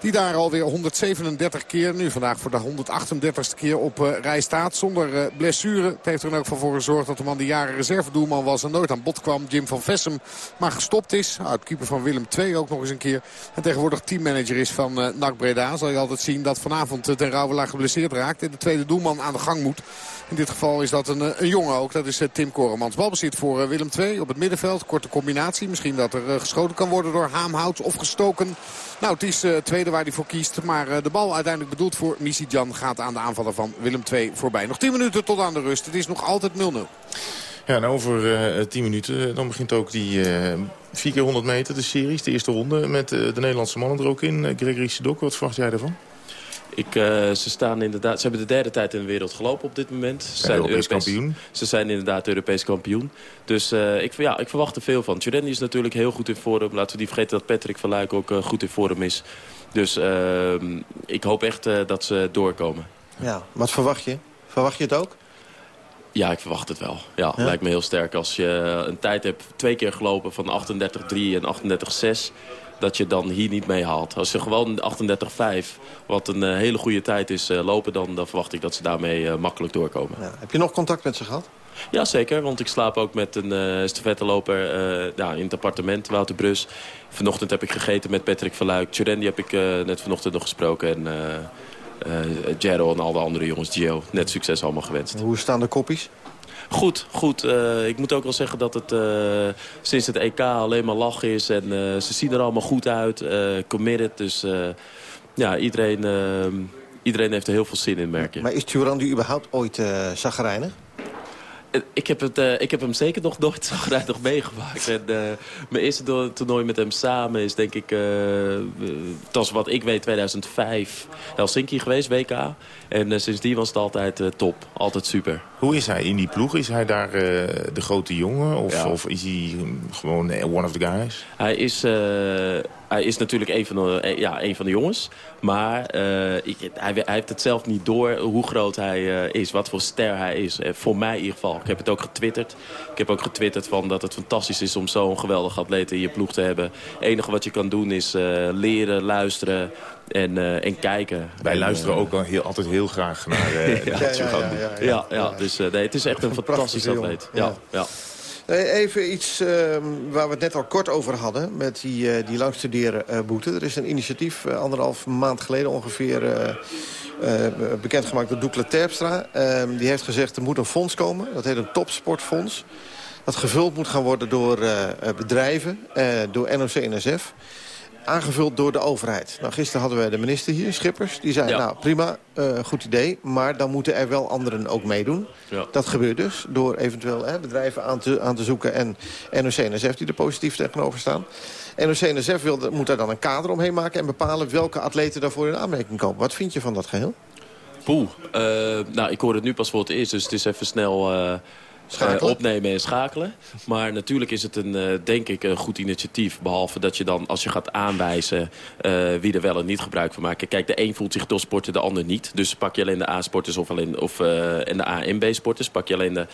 [SPEAKER 9] Die daar alweer 137 keer, nu vandaag voor de 138ste keer op uh, rij staat. Zonder uh, blessure. Het heeft er ook voor gezorgd dat de man die jaren reservedoelman was en nooit aan bod kwam. Jim van Vessem maar gestopt is. Nou, keeper van Willem II ook nog eens een keer. En tegenwoordig teammanager is van uh, NAC Breda. Zal je altijd zien dat vanavond ten Rauwelaar geblesseerd raakt. En de tweede doelman aan de gang moet. In dit geval is dat een, een jongen ook. Dat is Tim Koremans. Balbezit voor Willem II op het middenveld. Korte combinatie. Misschien dat er geschoten kan worden door Haamhout of gestoken. Nou, het is het tweede waar hij voor kiest. Maar de bal uiteindelijk bedoeld voor Jan gaat aan de aanvaller van Willem II voorbij. Nog 10 minuten tot aan de rust. Het is nog altijd 0-0.
[SPEAKER 3] Ja, en over uh, 10 minuten dan begint ook die uh, 4 keer 100 meter, de series. De eerste ronde met de Nederlandse mannen er ook in. Gregory Sedok, wat verwacht jij ervan?
[SPEAKER 10] Ik, uh, ze, staan inderdaad, ze hebben de derde tijd in de wereld gelopen op dit moment. Ze zijn
[SPEAKER 3] Europees kampioen.
[SPEAKER 10] Ze zijn inderdaad Europees kampioen. Dus uh, ik, ja, ik verwacht er veel van. Jurendi is natuurlijk heel goed in vorm. Laten we niet vergeten dat Patrick van Luik ook uh, goed in vorm is. Dus ehm, ik hoop echt dat ze doorkomen.
[SPEAKER 2] Ja, wat verwacht je? Verwacht je het ook?
[SPEAKER 10] Ja, ik verwacht het wel. Ja, ja, lijkt me heel sterk. Als je een tijd hebt, twee keer gelopen van 38-3 en 38-6 dat je dan hier niet mee haalt. Als ze gewoon 38-5, wat een uh, hele goede tijd is, uh, lopen... Dan, dan verwacht ik dat ze daarmee uh, makkelijk doorkomen.
[SPEAKER 2] Ja. Heb je nog contact met ze gehad?
[SPEAKER 10] Ja, zeker. Want ik slaap ook met een uh, stafetteloper ja, in het appartement, Wouter Brus. Vanochtend heb ik gegeten met Patrick Verluik. Tjurendi heb ik net vanochtend nog gesproken. En Jero en al de andere jongens, Gio. Net succes allemaal gewenst.
[SPEAKER 2] Hoe staan de koppies?
[SPEAKER 10] Goed, goed. Uh, ik moet ook wel zeggen dat het uh, sinds het EK alleen maar lach is. En uh, ze zien er allemaal goed uit. committed. Dus ja, iedereen, iedereen heeft er heel veel zin in, merk je.
[SPEAKER 2] Maar is Turandi überhaupt ooit zagrijnig?
[SPEAKER 10] Ik heb, het, uh, ik heb hem zeker nog nooit zagrijnig meegemaakt. En, uh, mijn eerste toernooi met hem samen is denk ik... Uh, wat ik weet 2005 Helsinki geweest, WK. En sindsdien was het altijd top. Altijd super.
[SPEAKER 3] Hoe is hij in die ploeg? Is hij daar de grote jongen? Of, ja. of, is hij gewoon one of the guys?
[SPEAKER 10] Hij is hij is natuurlijk een van de, ja, een van de jongens. Maar uh, ik, hij, hij, heeft het zelf niet door hoe groot hij uh, is. Wat voor ster hij is. Uh, voor mij in ieder geval. Ik heb het ook getwitterd. Ik heb ook getwitterd van dat het fantastisch is om zo'n geweldige atleet in je ploeg te hebben. Het enige wat je kan doen is leren, luisteren en, en kijken.
[SPEAKER 3] Wij
[SPEAKER 10] en,
[SPEAKER 3] luisteren ook al heel, altijd heel graag naar ja,
[SPEAKER 10] ja, ja, ja, ja, ja, dus nee, het is echt een fantastisch atleet. ja. ja.
[SPEAKER 2] Even iets uh, waar we het net al kort over hadden... met die, uh, die langstudeerboete. Er is een initiatief, uh, anderhalf maand geleden ongeveer... bekendgemaakt door Doekle Terpstra. Ehm, die heeft gezegd, er moet een fonds komen. Dat heet een topsportfonds. Dat gevuld moet gaan worden door bedrijven, door NOC-NSF aangevuld door de overheid. Nou, gisteren hadden we de minister hier, Schippers. Die zei, ja. nou prima, uh, goed idee. Maar dan moeten er wel anderen ook meedoen. Ja. Dat gebeurt dus door eventueel hè, bedrijven aan te, aan te zoeken... en NOC-NSF die er positief tegenover staan. NOC-NSF moet daar dan een kader omheen maken... en bepalen welke atleten daarvoor in aanmerking komen. Wat vind je van dat geheel?
[SPEAKER 10] Poeh, uh, nou, ik hoor het nu pas voor het eerst, dus het is even snel... Uh uh, opnemen en schakelen. Maar natuurlijk is het een, uh, denk ik, een goed initiatief. Behalve dat je dan, als je gaat aanwijzen uh, wie er wel en niet gebruik van maakt. Kijk, de een voelt zich sporten, de ander niet. Dus pak je alleen de A-sporters of alleen, of, en de A- en B-sporters. Pak je alleen de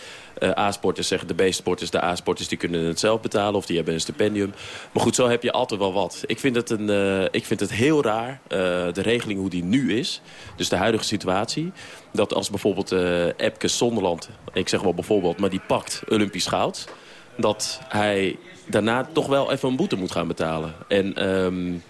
[SPEAKER 10] A-sporters, zeggen de B-sporters, de A-sporters... die kunnen het zelf betalen of die hebben een stipendium. Maar goed, zo heb je altijd wel wat. Ik vind het, een, ik vind het heel raar, de regeling hoe die nu is. Dus de huidige situatie dat als bijvoorbeeld uh, Epke Zonderland, ik zeg wel bijvoorbeeld, maar die pakt Olympisch goud, dat hij daarna toch wel even een boete moet gaan betalen. En um,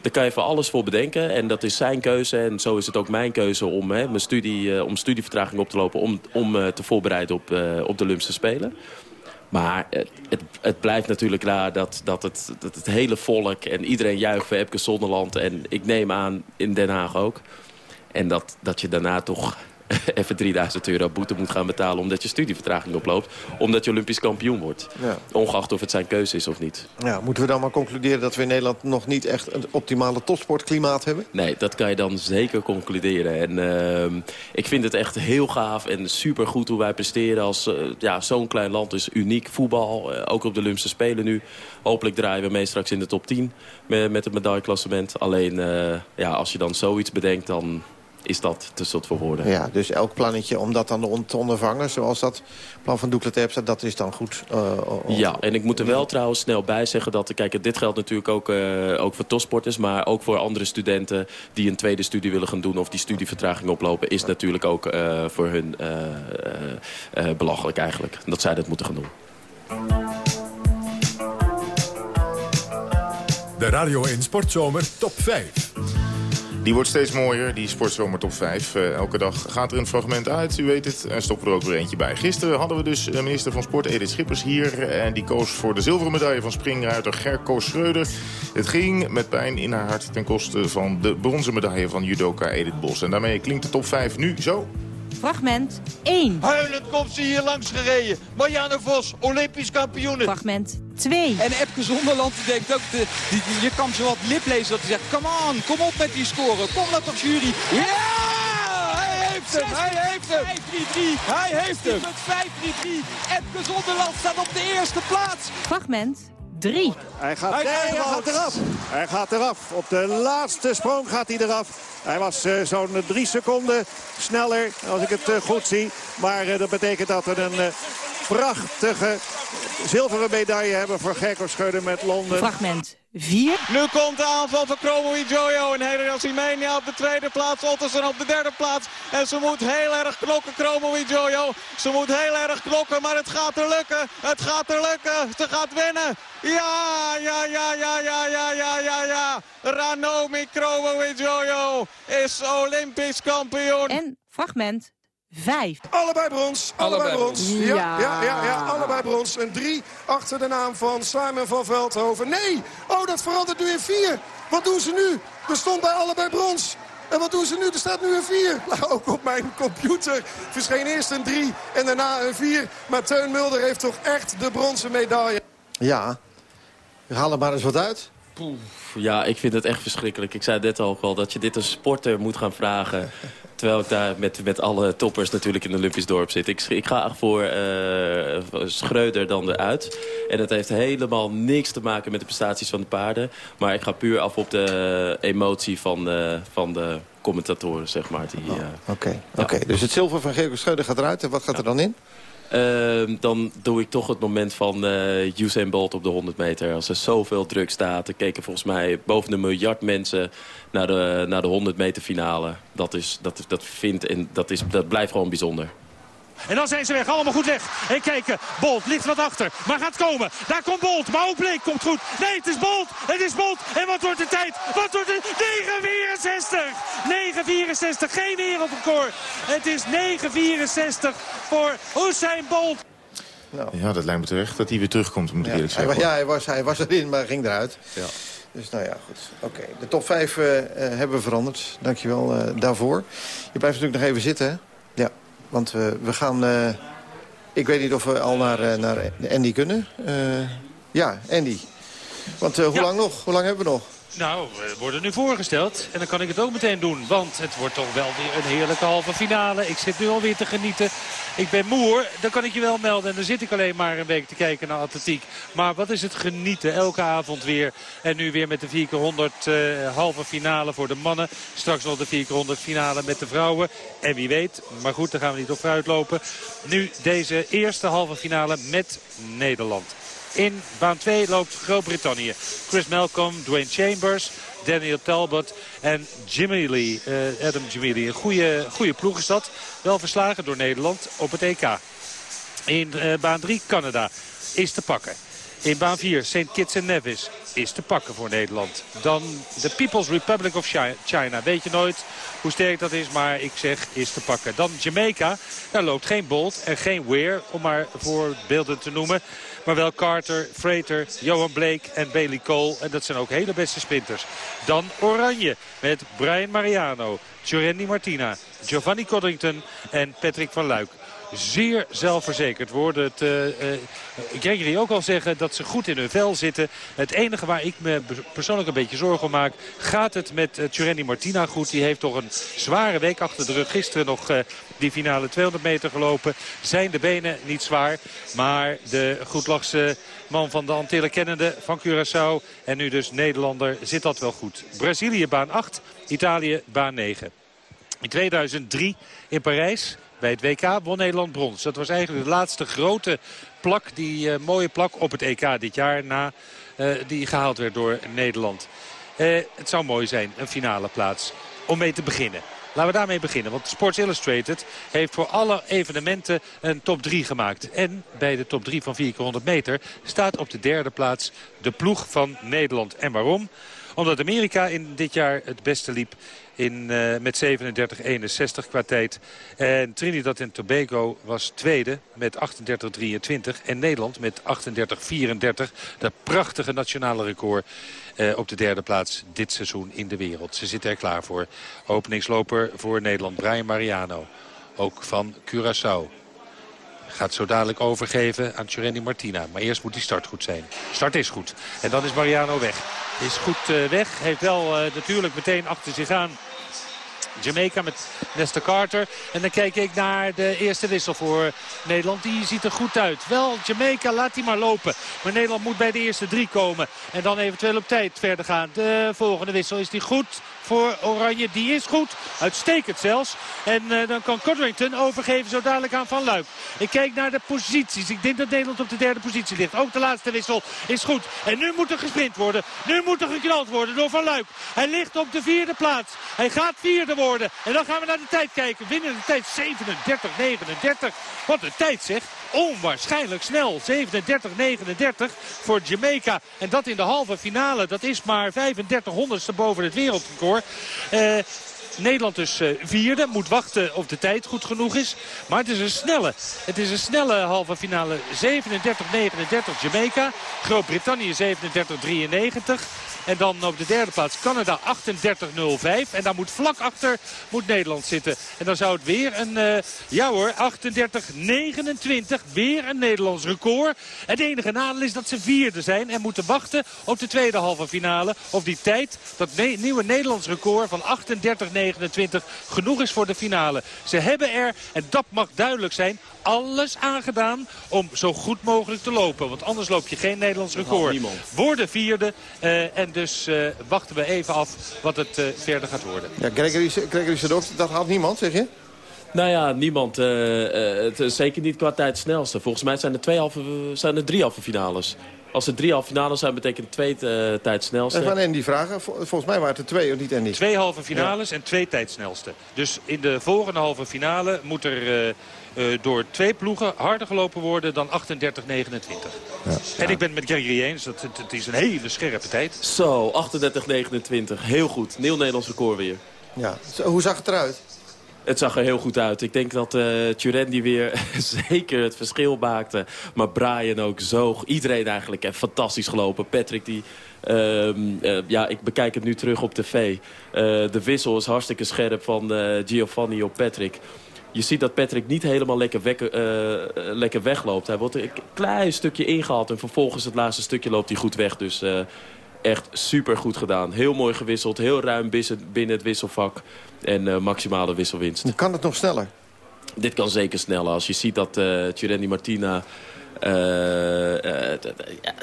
[SPEAKER 10] daar kan je voor alles voor bedenken. En dat is zijn keuze. En zo is het ook mijn keuze om, hè, mijn studie, uh, om studievertraging op te lopen... om, om uh, te voorbereiden op, op de Olympische Spelen. Maar het, het, blijft natuurlijk raar dat, dat, het, dat het hele volk... en iedereen juicht voor Epke Zonderland. En ik neem aan in Den Haag ook en dat, dat je daarna toch even 3000 euro boete moet gaan betalen... omdat je studievertraging oploopt. Omdat je Olympisch kampioen wordt. Ja. Ongeacht of het zijn keuze is of niet.
[SPEAKER 2] Ja, moeten we dan maar concluderen dat we in Nederland... nog niet echt een optimale topsportklimaat hebben?
[SPEAKER 10] Nee, dat kan je dan zeker concluderen. En uh, ik vind het echt heel gaaf en supergoed hoe wij presteren. Als uh, ja, zo'n klein land is uniek. Voetbal, uh, ook op de Olympische Spelen nu. Hopelijk draaien we mee straks in de top 10 met, met het medailleklassement. Alleen, ja, als je dan zoiets bedenkt, dan is dat te zult verwoorden.
[SPEAKER 2] Ja, dus elk plannetje om dat dan te ondervangen, zoals dat plan van Doekle dat is dan goed. Uh,
[SPEAKER 10] ja, en ik moet er wel trouwens snel bij zeggen dat... Kijk, dit geldt natuurlijk ook, uh, ook voor topsporters... maar ook voor andere studenten die een tweede studie willen gaan doen... of die studievertraging oplopen... is natuurlijk ook uh, voor hun belachelijk eigenlijk. Dat zij dat moeten gaan doen.
[SPEAKER 1] De Radio 1 Sportzomer Top 5.
[SPEAKER 3] Die wordt steeds mooier, die sportzomer top 5. Uh, elke dag gaat er een fragment uit, u weet het. En stoppen er ook weer eentje bij. Gisteren hadden we dus uh, minister van Sport Edith Schippers hier. En die koos voor de zilveren medaille van springruiter Gerko Schreuder. Het ging met pijn in haar hart ten koste van de bronzen medaille van judoka Edith Bos. En daarmee klinkt de top 5 nu zo.
[SPEAKER 14] Fragment 1.
[SPEAKER 15] Huilend komt ze hier langs gereden. Marianne Vos, Olympisch kampioen.
[SPEAKER 14] Fragment 2.
[SPEAKER 15] En Epke Zonderland denkt ook, de, die, je kan zo wat lip lezen dat hij zegt... Come on, kom op met die score. Kom dat toch jury. Ja! Hij heeft hem, hij heeft hem. 5-3-3. Hij heeft hem. 5-3-3. Epke Zonderland staat op de eerste plaats.
[SPEAKER 14] Fragment 3.
[SPEAKER 16] Hij gaat, hij, hij gaat eraf. Hij gaat eraf. Op de laatste sprong gaat hij eraf. Hij was uh, zo'n drie seconden sneller, als ik het uh, goed zie. Maar uh, dat betekent dat we een prachtige zilveren medaille hebben voor Gerko Scheuder met Londen.
[SPEAKER 14] Fragment 4.
[SPEAKER 15] Nu komt de aanval van Chromo Jojo en Helios Simenia op de tweede plaats. Ottersen op de derde plaats. En ze moet heel erg knokken, Chromo Jojo. Ze moet heel erg knokken, maar het gaat er lukken. Het gaat er lukken. Ze gaat winnen. Ja, ja, ja, ja, ja, ja, ja, ja, ja. Ranomi Chromo Jojo is Olympisch kampioen.
[SPEAKER 14] En fragment 5.
[SPEAKER 17] Allebei brons. Allebei, brons. Ja. Ja, ja, ja, allebei brons. Een 3 achter de naam van Simon van Veldhoven. Nee! Oh, dat verandert nu in 4. Wat doen ze nu? Er stond bij allebei brons. En wat doen ze nu? Er staat nu een 4. Nou, ook op mijn computer verscheen eerst een 3 en daarna een 4. Maar Teun Mulder heeft toch echt de bronzen medaille.
[SPEAKER 2] Ja, haal er maar eens wat uit.
[SPEAKER 10] Poef, ja, ik vind het echt verschrikkelijk. Ik zei net ook al dat je dit een sporter moet gaan vragen. Terwijl ik daar met, met alle toppers natuurlijk in het Olympisch dorp zit. Ik, ik ga voor uh, Schreuder dan eruit. En het heeft helemaal niks te maken met de prestaties van de paarden. Maar ik ga puur af op de emotie van, uh, van de commentatoren, zeg maar.
[SPEAKER 2] Oh, oké, oh, oké. dus het zilver van Gergo Schreuder gaat eruit. En wat gaat er dan in?
[SPEAKER 10] Uh, dan doe ik toch het moment van uh, Usain Bolt op de 100 meter. Als er zoveel druk staat. Er keken volgens mij boven een miljard mensen naar de, naar de 100 meter finale. Dat, is, dat, dat, vindt en dat, is, dat blijft gewoon bijzonder.
[SPEAKER 15] En dan zijn ze weg, allemaal goed weg. En kijken, Bolt ligt wat achter, maar gaat komen. Daar komt Bolt, maar ook Bleek komt goed. Nee, het is Bolt, het is Bolt. En wat wordt de tijd? Wat wordt de 9.64? 9.64, geen wereldrecord. Het is 9.64 voor Usain Bolt.
[SPEAKER 3] Nou. Ja, dat lijkt me terecht dat hij weer terugkomt, moet ik ja, eerlijk zeggen.
[SPEAKER 2] ja, hij was, hij was erin, maar ging eruit. Ja. Dus nou ja, goed. Oké, de top 5 uh, uh, hebben we veranderd. Dankjewel uh, daarvoor. Je blijft natuurlijk nog even zitten, hè? Want we gaan... ik weet niet of we al naar, naar Andy kunnen. ja, Andy. Want hoe lang nog? Hoe lang hebben we nog?
[SPEAKER 11] Nou, we worden nu voorgesteld. En dan kan ik het ook meteen doen. Want het wordt toch wel weer een heerlijke halve finale. Ik zit nu alweer te genieten. Ik ben moe, dan kan ik je wel melden. En dan zit ik alleen maar een week te kijken naar atletiek. Maar wat is het genieten. Elke avond weer. En nu weer met de 4 100 uh, halve finale voor de mannen. Straks nog de 4 100 finale met de vrouwen. En wie weet. Maar goed, daar gaan we niet op vooruit lopen. Nu deze eerste halve finale met Nederland. In baan 2 loopt Groot-Brittannië. Chris Malcolm, Dwayne Chambers, Daniel Talbot en Jimmy Lee. Uh, Adam Jimmy Lee. Een goede, goede ploeg is dat. Wel verslagen door Nederland op het EK. In uh, baan 3 Canada is te pakken. In baan 4 St. Kitts en Nevis is te pakken voor Nederland. Dan de People's Republic of China. Weet je nooit hoe sterk dat is, maar ik zeg is te pakken. Dan Jamaica. Daar loopt geen Bolt en geen Weir, om maar voorbeelden te noemen. Maar wel Carter, Freighter, Johan Blake en Bailey Cole. En dat zijn ook hele beste sprinters. Dan Oranje met Brian Mariano, Jorendi Martina, Giovanni Coddington en Patrick van Luik zeer zelfverzekerd worden. Het, uh, uh, Gregory ook al zeggen dat ze goed in hun vel zitten. Het enige waar ik me persoonlijk een beetje zorgen om maak... gaat het met uh, Martina goed. Die heeft toch een zware week achter de rug. Gisteren nog uh, die finale 200 meter gelopen. Zijn de benen niet zwaar. Maar de goedlachse man van de Antillen kennende van Curaçao... en nu dus Nederlander zit dat wel goed. Brazilië baan 8, Italië baan 9. In 2003 in Parijs bij het WK won Nederland brons. Dat was eigenlijk de laatste grote plak, die uh, mooie plak op het EK dit jaar na uh, die gehaald werd door Nederland. Uh, het zou mooi zijn, een finale plaats, om mee te beginnen. Laten we daarmee beginnen. Want Sports Illustrated heeft voor alle evenementen een top 3 gemaakt. En bij de top 3 van 4 keer 100 meter staat op de derde plaats de ploeg van Nederland. En waarom? Omdat Amerika in dit jaar het beste liep in, uh, met 37-61 qua tijd. En Trinidad en Tobago was tweede met 38-23. En Nederland met 38-34. Dat prachtige nationale record uh, op de derde plaats dit seizoen in de wereld. Ze zitten er klaar voor. Openingsloper voor Nederland, Brian Mariano. Ook van Curaçao. Gaat zo dadelijk overgeven aan Tjurendi Martina. Maar eerst moet die start goed zijn. Start is goed. En dan is Mariano weg. Is goed uh, weg. Heeft wel uh, natuurlijk meteen achter zich aan Jamaica met Nesta Carter. En dan kijk ik naar de eerste wissel voor Nederland. Die ziet er goed uit. Wel, Jamaica, laat die maar lopen. Maar Nederland moet bij de eerste drie komen. En dan eventueel op tijd verder gaan. De volgende wissel is die goed voor Oranje. Die is goed. Uitstekend zelfs. En uh, dan kan Codrington overgeven zo dadelijk aan Van Luik. Ik kijk naar de posities. Ik denk dat Nederland op de derde positie ligt. Ook de laatste wissel is goed. En nu moet er gesprint worden. Nu moet er geknald worden door Van Luik. Hij ligt op de vierde plaats. Hij gaat vierde worden. En dan gaan we naar de tijd kijken. Winnen de tijd 37-39. Wat een tijd zeg. Onwaarschijnlijk snel. 37-39 voor Jamaica. En dat in de halve finale. Dat is maar 35 honderdste boven het wereldrecord. Uh, Nederland dus uh, vierde. Moet wachten of de tijd goed genoeg is. Maar het is een snelle. Het is een snelle halve finale. 37-39 Jamaica. Groot-Brittannië 37-93. En dan op de derde plaats Canada 38-05. En daar moet vlak achter moet Nederland zitten. En dan zou het weer een, uh, ja hoor, 38-29. Weer een Nederlands record. Het enige nadeel is dat ze vierde zijn. En moeten wachten op de tweede halve finale. Of die tijd, dat nieuwe Nederlands record van 38-29 genoeg is voor de finale. Ze hebben er, en dat mag duidelijk zijn, alles aangedaan om zo goed mogelijk te lopen. Want anders loop je geen Nederlands record. Worden vierde uh, en dus uh, wachten we even af wat het uh, verder gaat worden.
[SPEAKER 2] Ja, Gregory, Gregory Sedok, dat haalt niemand, zeg je?
[SPEAKER 10] Nou ja, niemand. Uh, het, zeker niet qua tijd snelste. Volgens mij zijn er, twee halve, zijn er drie halve finales. Als er drie halve finales zijn, betekent twee uh, tijd snelste.
[SPEAKER 2] En van die vragen. Volgens mij waren het er twee, of niet Andy?
[SPEAKER 11] Twee halve finales ja. en twee tijdsnelste. Dus in de volgende halve finale moet er... Uh, uh, door twee ploegen harder gelopen worden dan 38-29. Ja. En ik ben het met Gregory eens. Dat het, het, is een hele scherpe tijd.
[SPEAKER 10] Zo, 38-29. Heel goed. Nieuw Nederlands record weer.
[SPEAKER 2] Ja. Zo, hoe zag het eruit?
[SPEAKER 10] Het zag er heel goed uit. Ik denk dat uh, Turendi weer zeker het verschil maakte. Maar Brian ook zo. Iedereen eigenlijk heeft fantastisch gelopen. Patrick die... Uh, uh, ja, ik bekijk het nu terug op tv. Uh, de wissel is hartstikke scherp van Giovanni op Patrick. Je ziet dat Patrick niet helemaal lekker, wekke, lekker wegloopt. Hij wordt een klein stukje ingehaald. En vervolgens het laatste stukje loopt hij goed weg. Dus echt super goed gedaan. Heel mooi gewisseld. Heel ruim binnen het wisselvak. En uh, maximale wisselwinst.
[SPEAKER 2] Kan het nog sneller?
[SPEAKER 10] Dit kan zeker sneller. Als je ziet dat uh, Martina... Uh, hij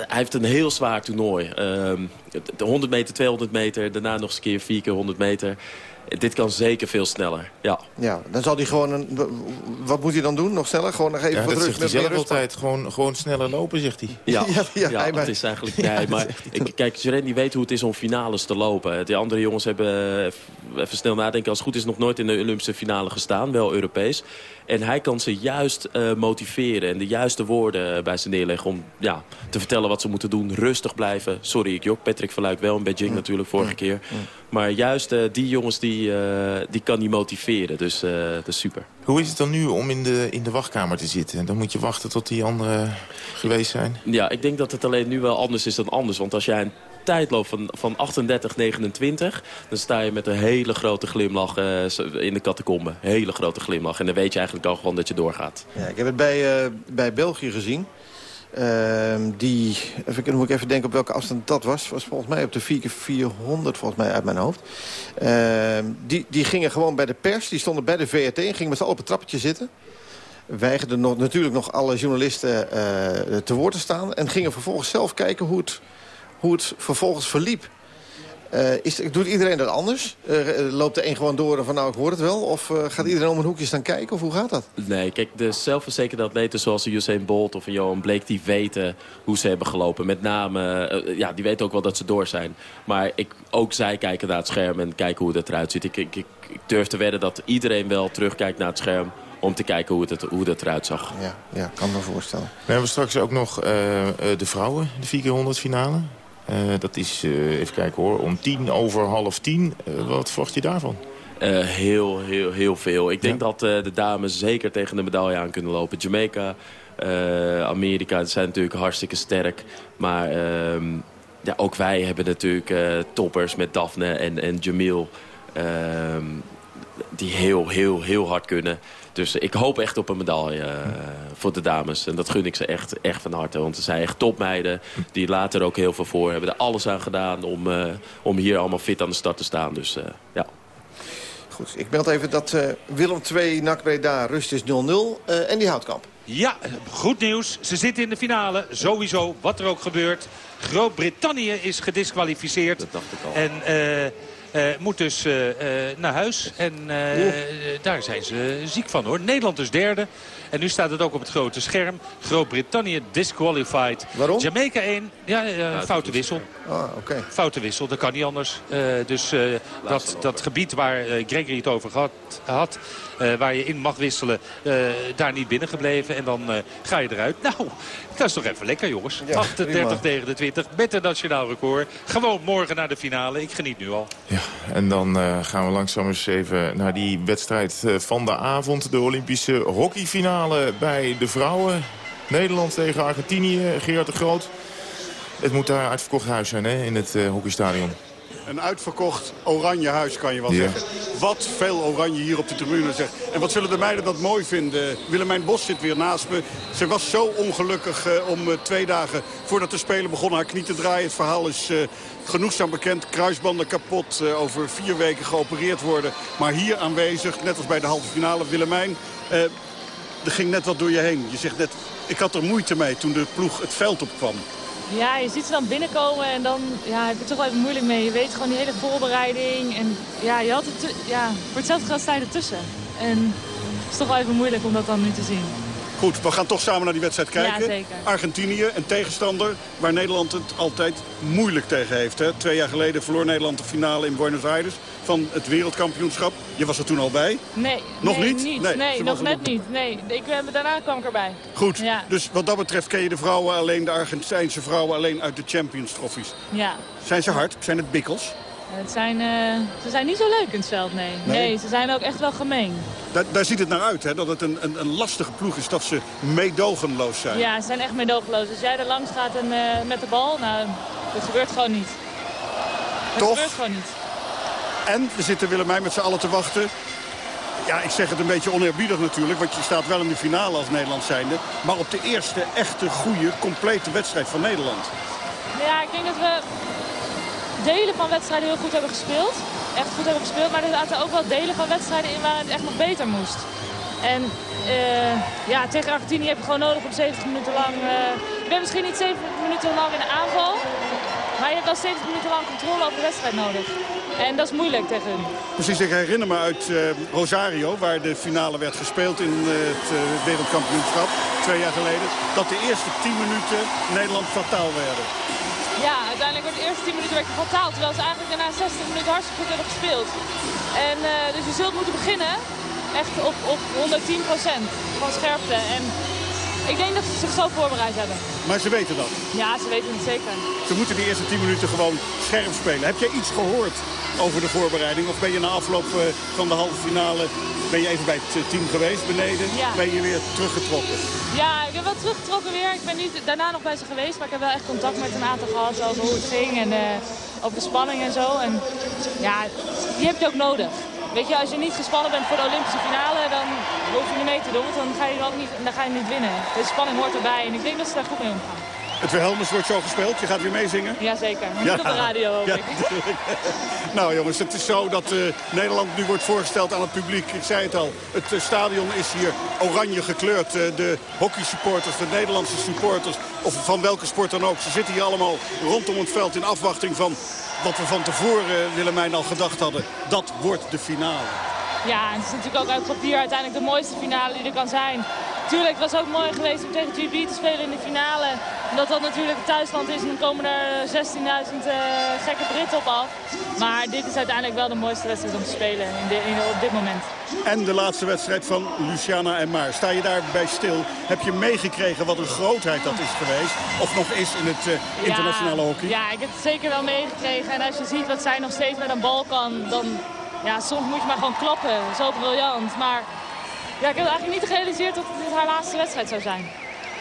[SPEAKER 10] heeft een heel zwaar toernooi. de 100 meter, 200 meter. Daarna nog eens een keer 4 keer 100 meter. Dit kan zeker veel sneller, ja.
[SPEAKER 2] Ja, dan zal hij gewoon een... Wat moet hij dan doen? Nog sneller? Gewoon nog even
[SPEAKER 3] ja,
[SPEAKER 2] wat
[SPEAKER 3] dat
[SPEAKER 2] rust
[SPEAKER 3] zegt hij zelf altijd. Gewoon, gewoon sneller lopen, zegt hij.
[SPEAKER 10] Ja, ja, ja, ja het is eigenlijk... Nee, maar ik, kijk, Jaren weet hoe het is om finales te lopen. Die andere jongens hebben, even snel nadenken... als het goed is nog nooit in de Olympische finale gestaan. Wel Europees. En hij kan ze juist uh, motiveren en de juiste woorden bij ze neerleggen... om ja, te vertellen wat ze moeten doen. Rustig blijven. Sorry, ik jok Patrick Verluik wel in Beijing natuurlijk vorige keer. Maar juist uh, die jongens, die, uh, die kan hij motiveren. Dus dat is super.
[SPEAKER 3] Hoe is het dan nu om in de, in de wachtkamer te zitten? Dan moet je wachten tot die anderen geweest zijn?
[SPEAKER 10] Ja, ik denk dat het alleen nu wel anders is dan anders. Want als jij een tijdloop van, van 38, 29... dan sta je met een hele grote glimlach uh, in de catacombe. Hele grote glimlach. En dan weet je eigenlijk al gewoon dat je doorgaat.
[SPEAKER 2] Ja, ik heb het bij, uh, bij België gezien. Uh, die, even, dan moet ik even denken op welke afstand dat was. was volgens mij op de 400 volgens mij uit mijn hoofd. Uh, die, die gingen gewoon bij de pers, die stonden bij de VRT... en gingen met z'n allen op het trappetje zitten weigerden natuurlijk nog alle journalisten uh, te woord te staan... en gingen vervolgens zelf kijken hoe het, hoe het vervolgens verliep. Eh, is, doet iedereen dat anders? Eh, loopt de een gewoon door en van nou, ik hoor het wel? Of eh, gaat iedereen om een hoekje staan kijken? Of hoe gaat dat?
[SPEAKER 10] Nee, kijk, de zelfverzekerde atleten zoals een Usain Bolt of een Johan Bleek... die weten hoe ze hebben gelopen. Met name, eh, ja, die weten ook wel dat ze door zijn. Maar ik, ook zij kijken naar het scherm en kijken hoe het eruit ziet. Ik, ik, ik, ik durf te wedden dat iedereen wel terugkijkt naar het scherm... om te kijken hoe het, hoe het eruit zag.
[SPEAKER 2] Ja, ja, kan me voorstellen.
[SPEAKER 3] We hebben straks ook nog eh, eh, de vrouwen, de 4x100 finale. Eh, dat is, eh, even kijken hoor, om tien over half tien. Eh, wat verwacht je daarvan?
[SPEAKER 10] Heel, heel, heel veel. Ik denk dat de dames zeker tegen de medaille aan kunnen lopen. Jamaica, Amerika zijn natuurlijk hartstikke sterk. Maar ehm, ja, ook wij hebben natuurlijk toppers met Daphne en, en Jamil. ehm, die heel, heel, heel hard kunnen. Dus ik hoop echt op een medaille eh, voor de dames. En dat gun ik ze echt, echt van harte. Want ze zijn echt topmeiden. Die later ook heel veel voor hebben. Er alles aan gedaan om, eh, om hier allemaal fit aan de start te staan. Dus eh, ja.
[SPEAKER 2] Goed, ik meld even dat eh, Willem 2, NAC Breda, rust is 0-0. eh, en die houtkamp.
[SPEAKER 11] Ja, goed nieuws. Ze zitten in de finale. Sowieso, wat er ook gebeurt. Groot-Brittannië is gedisqualificeerd.
[SPEAKER 10] Dat dacht ik al.
[SPEAKER 11] En moet dus eh, eh, naar huis. En eh, daar zijn ze ziek van hoor. Nederland is derde. En nu staat het ook op het grote scherm. Groot-Brittannië disqualified.
[SPEAKER 2] Waarom?
[SPEAKER 11] Jamaica 1. Ja, eh, foute wissel.
[SPEAKER 2] Ah, oké.
[SPEAKER 11] Foute wissel, dat kan niet anders. Eh, dus eh, dat, dat gebied waar eh, Gregory het over gehad, had... eh, waar je in mag wisselen, eh, daar niet binnengebleven. En dan eh, ga je eruit. Nou, dat is toch even lekker, jongens.
[SPEAKER 2] Ja,
[SPEAKER 11] 38
[SPEAKER 2] prima.
[SPEAKER 11] tegen de 20, met een nationaal record. Gewoon morgen naar de finale. Ik geniet nu al.
[SPEAKER 3] Ja, en dan eh, gaan we langzaam eens even naar die wedstrijd eh, van de avond. De Olympische hockeyfinale bij de vrouwen. Nederland tegen Argentinië, Gerard de Groot. Het moet daar uitverkocht huis zijn hè, in het eh, hockeystadion.
[SPEAKER 18] Een uitverkocht oranje huis, kan je wel zeggen. Wat veel oranje hier op de tribune zegt. En wat zullen de meiden dat mooi vinden. Willemijn Bos zit weer naast me. Ze was zo ongelukkig eh, om eh, twee dagen voordat de Spelen begonnen haar knie te draaien. Het verhaal is eh, genoegzaam bekend. Kruisbanden kapot, over vier weken geopereerd worden. Maar hier aanwezig, net als bij de halve finale, Willemijn... er ging net wat door je heen. Je zegt net, ik had er moeite mee toen de ploeg het veld opkwam.
[SPEAKER 19] Ja, je ziet ze dan binnenkomen en dan ja, heb je het toch wel even moeilijk mee. Je weet gewoon die hele voorbereiding. En ja, je had het ja, voor hetzelfde geld sta je ertussen. En het is toch wel even moeilijk om dat dan nu te zien.
[SPEAKER 18] Goed, we gaan toch samen naar die wedstrijd kijken.
[SPEAKER 19] Ja, zeker.
[SPEAKER 18] Argentinië, een tegenstander waar Nederland het altijd moeilijk tegen heeft. Hè? Twee jaar geleden verloor Nederland de finale in Buenos Aires van het wereldkampioenschap. Je was er toen al bij.
[SPEAKER 19] Nee,
[SPEAKER 18] Nog
[SPEAKER 19] nee,
[SPEAKER 18] niet?
[SPEAKER 19] niet.
[SPEAKER 18] Nee,
[SPEAKER 19] Nee, nog net niet. Nee, ik, daarna kwam ik erbij.
[SPEAKER 18] Goed,
[SPEAKER 19] Ja.
[SPEAKER 18] dus wat dat betreft ken je de vrouwen alleen, de Argentijnse vrouwen alleen uit de Champions Trophies.
[SPEAKER 19] Ja.
[SPEAKER 18] Zijn ze hard? Zijn het bikkels?
[SPEAKER 19] Het zijn, eh, ze zijn niet zo leuk in het veld, nee.
[SPEAKER 18] Nee?
[SPEAKER 19] nee. ze zijn ook echt wel gemeen.
[SPEAKER 18] Daar, daar ziet het naar uit, hè? dat het een, een, een lastige ploeg is, dat ze meedogenloos zijn.
[SPEAKER 19] Ja, ze zijn echt meedogenloos. Als jij er langs gaat en, eh, met de bal, nou, dat gebeurt gewoon niet. Dat
[SPEAKER 18] Toch?
[SPEAKER 19] gebeurt gewoon niet.
[SPEAKER 18] En we zitten Willemijn met z'n allen te wachten. Ja, ik zeg het een beetje oneerbiedig natuurlijk, want je staat wel in de finale als Nederland zijnde. Maar op de eerste echte, goede, complete wedstrijd van Nederland.
[SPEAKER 19] Ja, ik denk dat we delen van wedstrijden heel goed hebben gespeeld. Echt goed hebben gespeeld, maar er zaten ook wel delen van wedstrijden in waar het echt nog beter moest. En eh, ja, tegen Argentinië heb je gewoon nodig om 70 minuten lang... eh, je bent misschien niet 70 minuten lang in de aanval, maar je hebt wel 70 minuten lang controle over de wedstrijd nodig. En dat is moeilijk tegen hun.
[SPEAKER 18] Precies, ik herinner me uit eh, Rosario, waar de finale werd gespeeld in eh, het eh, wereldkampioenschap, twee jaar geleden, dat de eerste 10 minuten Nederland fataal werden.
[SPEAKER 19] Ja, uiteindelijk werd de eerste 10 minuten werd fataal. Terwijl ze eigenlijk daarna 60 minuten hartstikke goed hebben gespeeld. En, dus je zult moeten beginnen echt op, op 110% van scherpte. En ik denk dat ze zich zo voorbereid hebben.
[SPEAKER 18] Maar ze weten dat.
[SPEAKER 19] Ja, ze weten het zeker.
[SPEAKER 18] Ze moeten die eerste 10 minuten gewoon scherp spelen. Heb jij iets gehoord over de voorbereiding? Of ben je na afloop eh, van de halve finale ben je even bij het team geweest beneden?
[SPEAKER 19] Ja.
[SPEAKER 18] Ben je weer teruggetrokken?
[SPEAKER 19] Ja, ik heb wel teruggetrokken weer. Ik ben niet daarna nog bij ze geweest, maar ik heb wel echt contact met een aantal gehad over hoe het ging en eh, over de spanning en zo. En ja, die heb je ook nodig. Weet je, als je niet gespannen bent voor de Olympische finale, dan hoef je niet mee te doen, want dan ga je, ook niet, dan ga je niet winnen. De spanning hoort erbij en ik denk dat ze daar goed mee omgaan.
[SPEAKER 18] Het Wilhelmus wordt zo gespeeld. Je gaat weer meezingen?
[SPEAKER 19] Jazeker. Niet op de radio hoop
[SPEAKER 18] Ja,
[SPEAKER 19] ik.
[SPEAKER 18] nou jongens, het is zo dat eh, Nederland nu wordt voorgesteld aan het publiek. Ik zei het al, het eh, stadion is hier oranje gekleurd. Eh, de hockeysupporters, de Nederlandse supporters, of van welke sport dan ook. Ze zitten hier allemaal rondom het veld in afwachting van wat we van tevoren, eh, Willemijn, al gedacht hadden. Dat wordt de finale.
[SPEAKER 19] Ja, het is natuurlijk ook uit papier uiteindelijk de mooiste finale die er kan zijn. Tuurlijk, het was ook mooi geweest om tegen GB te spelen in de finale. Omdat dat natuurlijk het thuisland is en dan komen er 16.000 eh, gekke Britten op af. Maar dit is uiteindelijk wel de mooiste wedstrijd om te spelen in de- in- op dit moment.
[SPEAKER 18] En de laatste wedstrijd van Luciana en Maar. Sta je daarbij stil? Heb je meegekregen wat een grootheid dat is geweest? Of nog is in het eh, internationale
[SPEAKER 19] ja,
[SPEAKER 18] hockey?
[SPEAKER 19] Ja, ik heb het zeker wel meegekregen. En als je ziet wat zij nog steeds met een bal kan, dan... Ja, soms moet je maar gewoon klappen. Zo briljant. Maar ja, ik heb eigenlijk niet gerealiseerd dat het haar laatste wedstrijd zou zijn.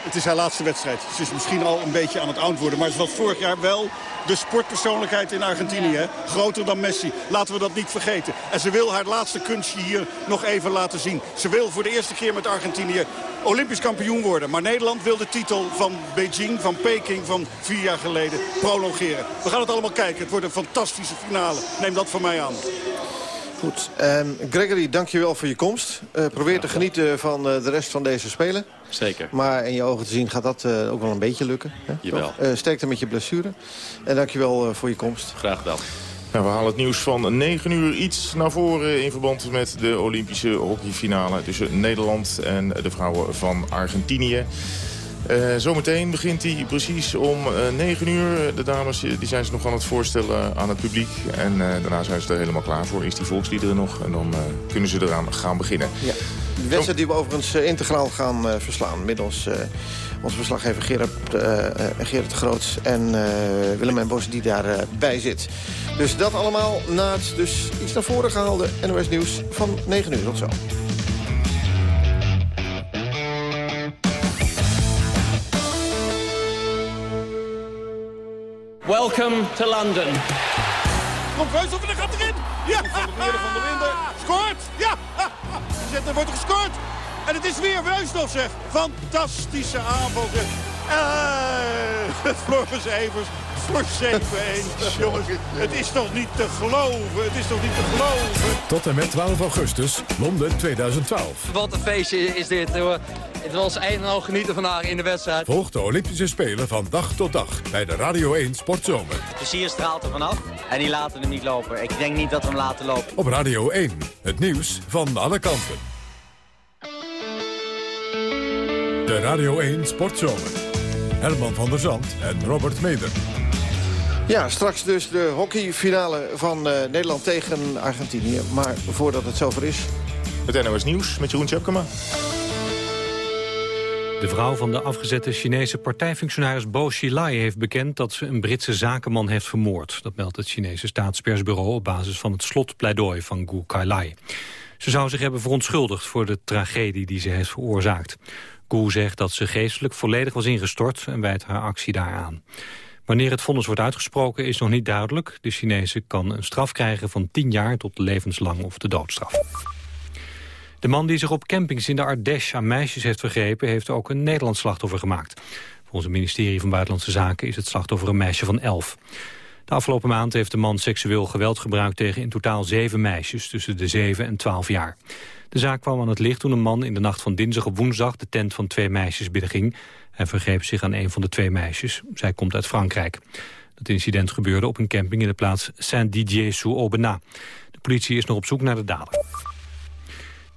[SPEAKER 18] Het is haar laatste wedstrijd. Ze is misschien al een beetje aan het oud worden. Maar ze was vorig jaar wel de sportpersoonlijkheid in Argentinië. Groter dan Messi. Laten we dat niet vergeten. En ze wil haar laatste kunstje hier nog even laten zien. Ze wil voor de eerste keer met Argentinië Olympisch kampioen worden. Maar Nederland wil de titel van Beijing, van Peking van vier jaar geleden prolongeren. We gaan het allemaal kijken. Het wordt een fantastische finale. Neem dat van mij aan.
[SPEAKER 2] Goed. Ehm, Gregory, dankjewel voor je komst. Eh, probeer te genieten van eh, de rest van deze Spelen.
[SPEAKER 10] Zeker.
[SPEAKER 2] Maar in je ogen te zien gaat dat eh, ook wel een beetje lukken. Hè?
[SPEAKER 10] Jawel.
[SPEAKER 2] Eh, sterkte met je blessure. En dankjewel uh, voor je komst.
[SPEAKER 10] Graag gedaan.
[SPEAKER 3] Nou, we halen het nieuws van 9 uur iets naar voren... in verband met de Olympische hockeyfinale tussen Nederland en de vrouwen van Argentinië. Uh, zometeen begint hij precies om uh, 9 uur. De dames die zijn ze nog aan het voorstellen aan het publiek. En uh, daarna zijn ze er helemaal klaar voor. Is die volksliederen nog. En dan kunnen ze eraan gaan beginnen.
[SPEAKER 2] Ja. De wedstrijd die we overigens integraal gaan verslaan. Middels onze verslaggever Gerard, Gerard Groots en Willemijn Bos die daarbij zit. Dus dat allemaal na het dus iets naar voren gehaalde NOS Nieuws van 9 uur. Tot zo.
[SPEAKER 20] Welcome to London.
[SPEAKER 18] Kom Veusel, er gaat erin. Ja. Van de Winden van de Winden. Scoort. Ja. Zet, er wordt gescoord. En het is weer Weusdorf, zeg. Fantastische aanval, zeg. Uh, Floris Evers voor 7-1. Jongens, het is toch niet te geloven. Het is toch niet te geloven.
[SPEAKER 1] Tot en met 12 augustus, Londen 2012.
[SPEAKER 20] Wat een feestje is dit, hoor. Het was een en al genieten vandaag in de wedstrijd.
[SPEAKER 1] Volg de Olympische Spelen van dag tot dag bij de Radio 1 Sportzomer.
[SPEAKER 21] De plezier straalt er vanaf en die laten hem niet lopen. Ik denk niet dat we hem laten lopen.
[SPEAKER 1] Op Radio 1, het nieuws van alle kanten. De Radio 1 Sportzomer. Herman van der Zand en Robert Meder.
[SPEAKER 2] Ja, straks dus de hockeyfinale van uh, Nederland tegen Argentinië. Maar voordat het zover is...
[SPEAKER 3] Het NOS Nieuws met Jeroen Tjepkema.
[SPEAKER 4] De vrouw van de afgezette Chinese partijfunctionaris Bo Xilai heeft bekend dat ze een Britse zakenman heeft vermoord. Dat meldt het Chinese staatspersbureau op basis van het slotpleidooi van Gu Kailai. Ze zou zich hebben verontschuldigd voor de tragedie die ze heeft veroorzaakt. Gu zegt dat ze geestelijk volledig was ingestort en wijt haar actie daaraan. Wanneer het vonnis wordt uitgesproken is nog niet duidelijk. De Chinese kan een straf krijgen van 10 jaar tot levenslang of de doodstraf. De man die zich op campings in de Ardèche aan meisjes heeft vergrepen... heeft ook een Nederlands slachtoffer gemaakt. Volgens het ministerie van Buitenlandse Zaken is het slachtoffer een meisje van 11. De afgelopen maand heeft de man seksueel geweld gebruikt tegen in totaal zeven meisjes... tussen de 7 en 12 jaar. De zaak kwam aan het licht toen een man in de nacht van dinsdag op woensdag... de tent van twee meisjes binnenging. Hij vergreep zich aan een van de twee meisjes. Zij komt uit Frankrijk. Dat incident gebeurde op een camping in de plaats Saint-Didier-sous-Aubenas. De politie is nog op zoek naar de dader.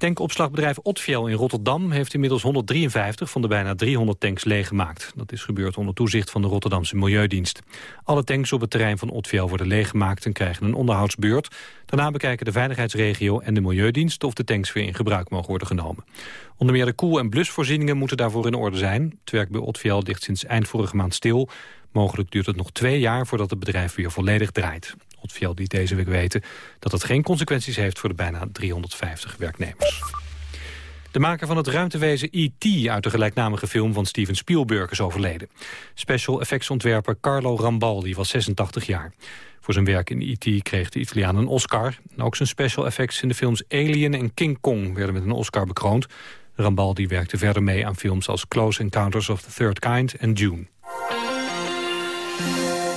[SPEAKER 4] Tankopslagbedrijf Otfiel in Rotterdam heeft inmiddels 153 van de bijna 300 tanks leeggemaakt. Dat is gebeurd onder toezicht van de Rotterdamse Milieudienst. Alle tanks op het terrein van Otfiel worden leeggemaakt en krijgen een onderhoudsbeurt. Daarna bekijken de veiligheidsregio en de Milieudienst of de tanks weer in gebruik mogen worden genomen. Onder meer de koel- en blusvoorzieningen moeten daarvoor in orde zijn. Het werk bij Otfiel ligt sinds eind vorige maand stil. Mogelijk duurt het nog twee jaar voordat het bedrijf weer volledig draait. Otfiel liet deze week weten dat het geen consequenties heeft voor de bijna 350 werknemers. De maker van het ruimtewezen E.T. uit de gelijknamige film van Steven Spielberg is overleden. Special effects ontwerper Carlo Rambaldi was 86 jaar. Voor zijn werk in E.T. kreeg de Italiaan een Oscar. Ook zijn special effects in de films Alien en King Kong werden met een Oscar bekroond. Rambaldi werkte verder mee aan films als Close Encounters of the Third Kind en Dune.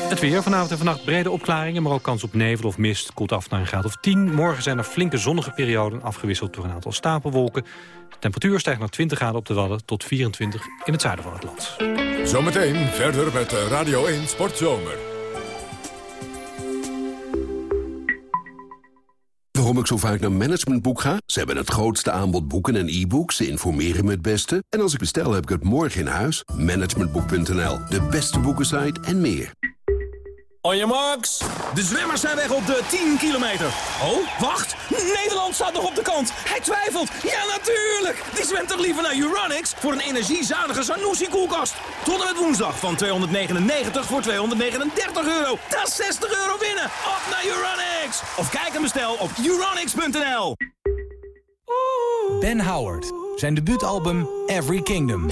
[SPEAKER 4] Het weer vanavond en vannacht brede opklaringen, maar ook kans op nevel of mist. Koelt af naar een graad of 10. Morgen zijn er flinke zonnige perioden, afgewisseld door een aantal stapelwolken. De temperatuur stijgt naar 20 graden op de Wadden tot 24 in het zuiden van het land.
[SPEAKER 1] Zometeen verder met Radio 1 Sportzomer.
[SPEAKER 22] Waarom ik zo vaak naar Managementboek ga? Ze hebben het grootste aanbod boeken en e-books. Ze informeren me het beste. En als ik bestel, heb ik het morgen in huis. Managementboek.nl, de beste boekensite en meer.
[SPEAKER 8] On your marks. De zwemmers zijn weg op de 10 kilometer. Oh, wacht. Nederland staat nog op de kant. Hij twijfelt. Ja, natuurlijk. Die zwemt toch liever naar Uranix voor een energiezuinige Sanusi-koelkast. Tot en met woensdag van 299 voor 239 euro. Dat is 60 euro winnen. Op naar Uranix. Of kijk en bestel op uranix.nl.
[SPEAKER 23] Ben Howard. Zijn debuutalbum Every Kingdom.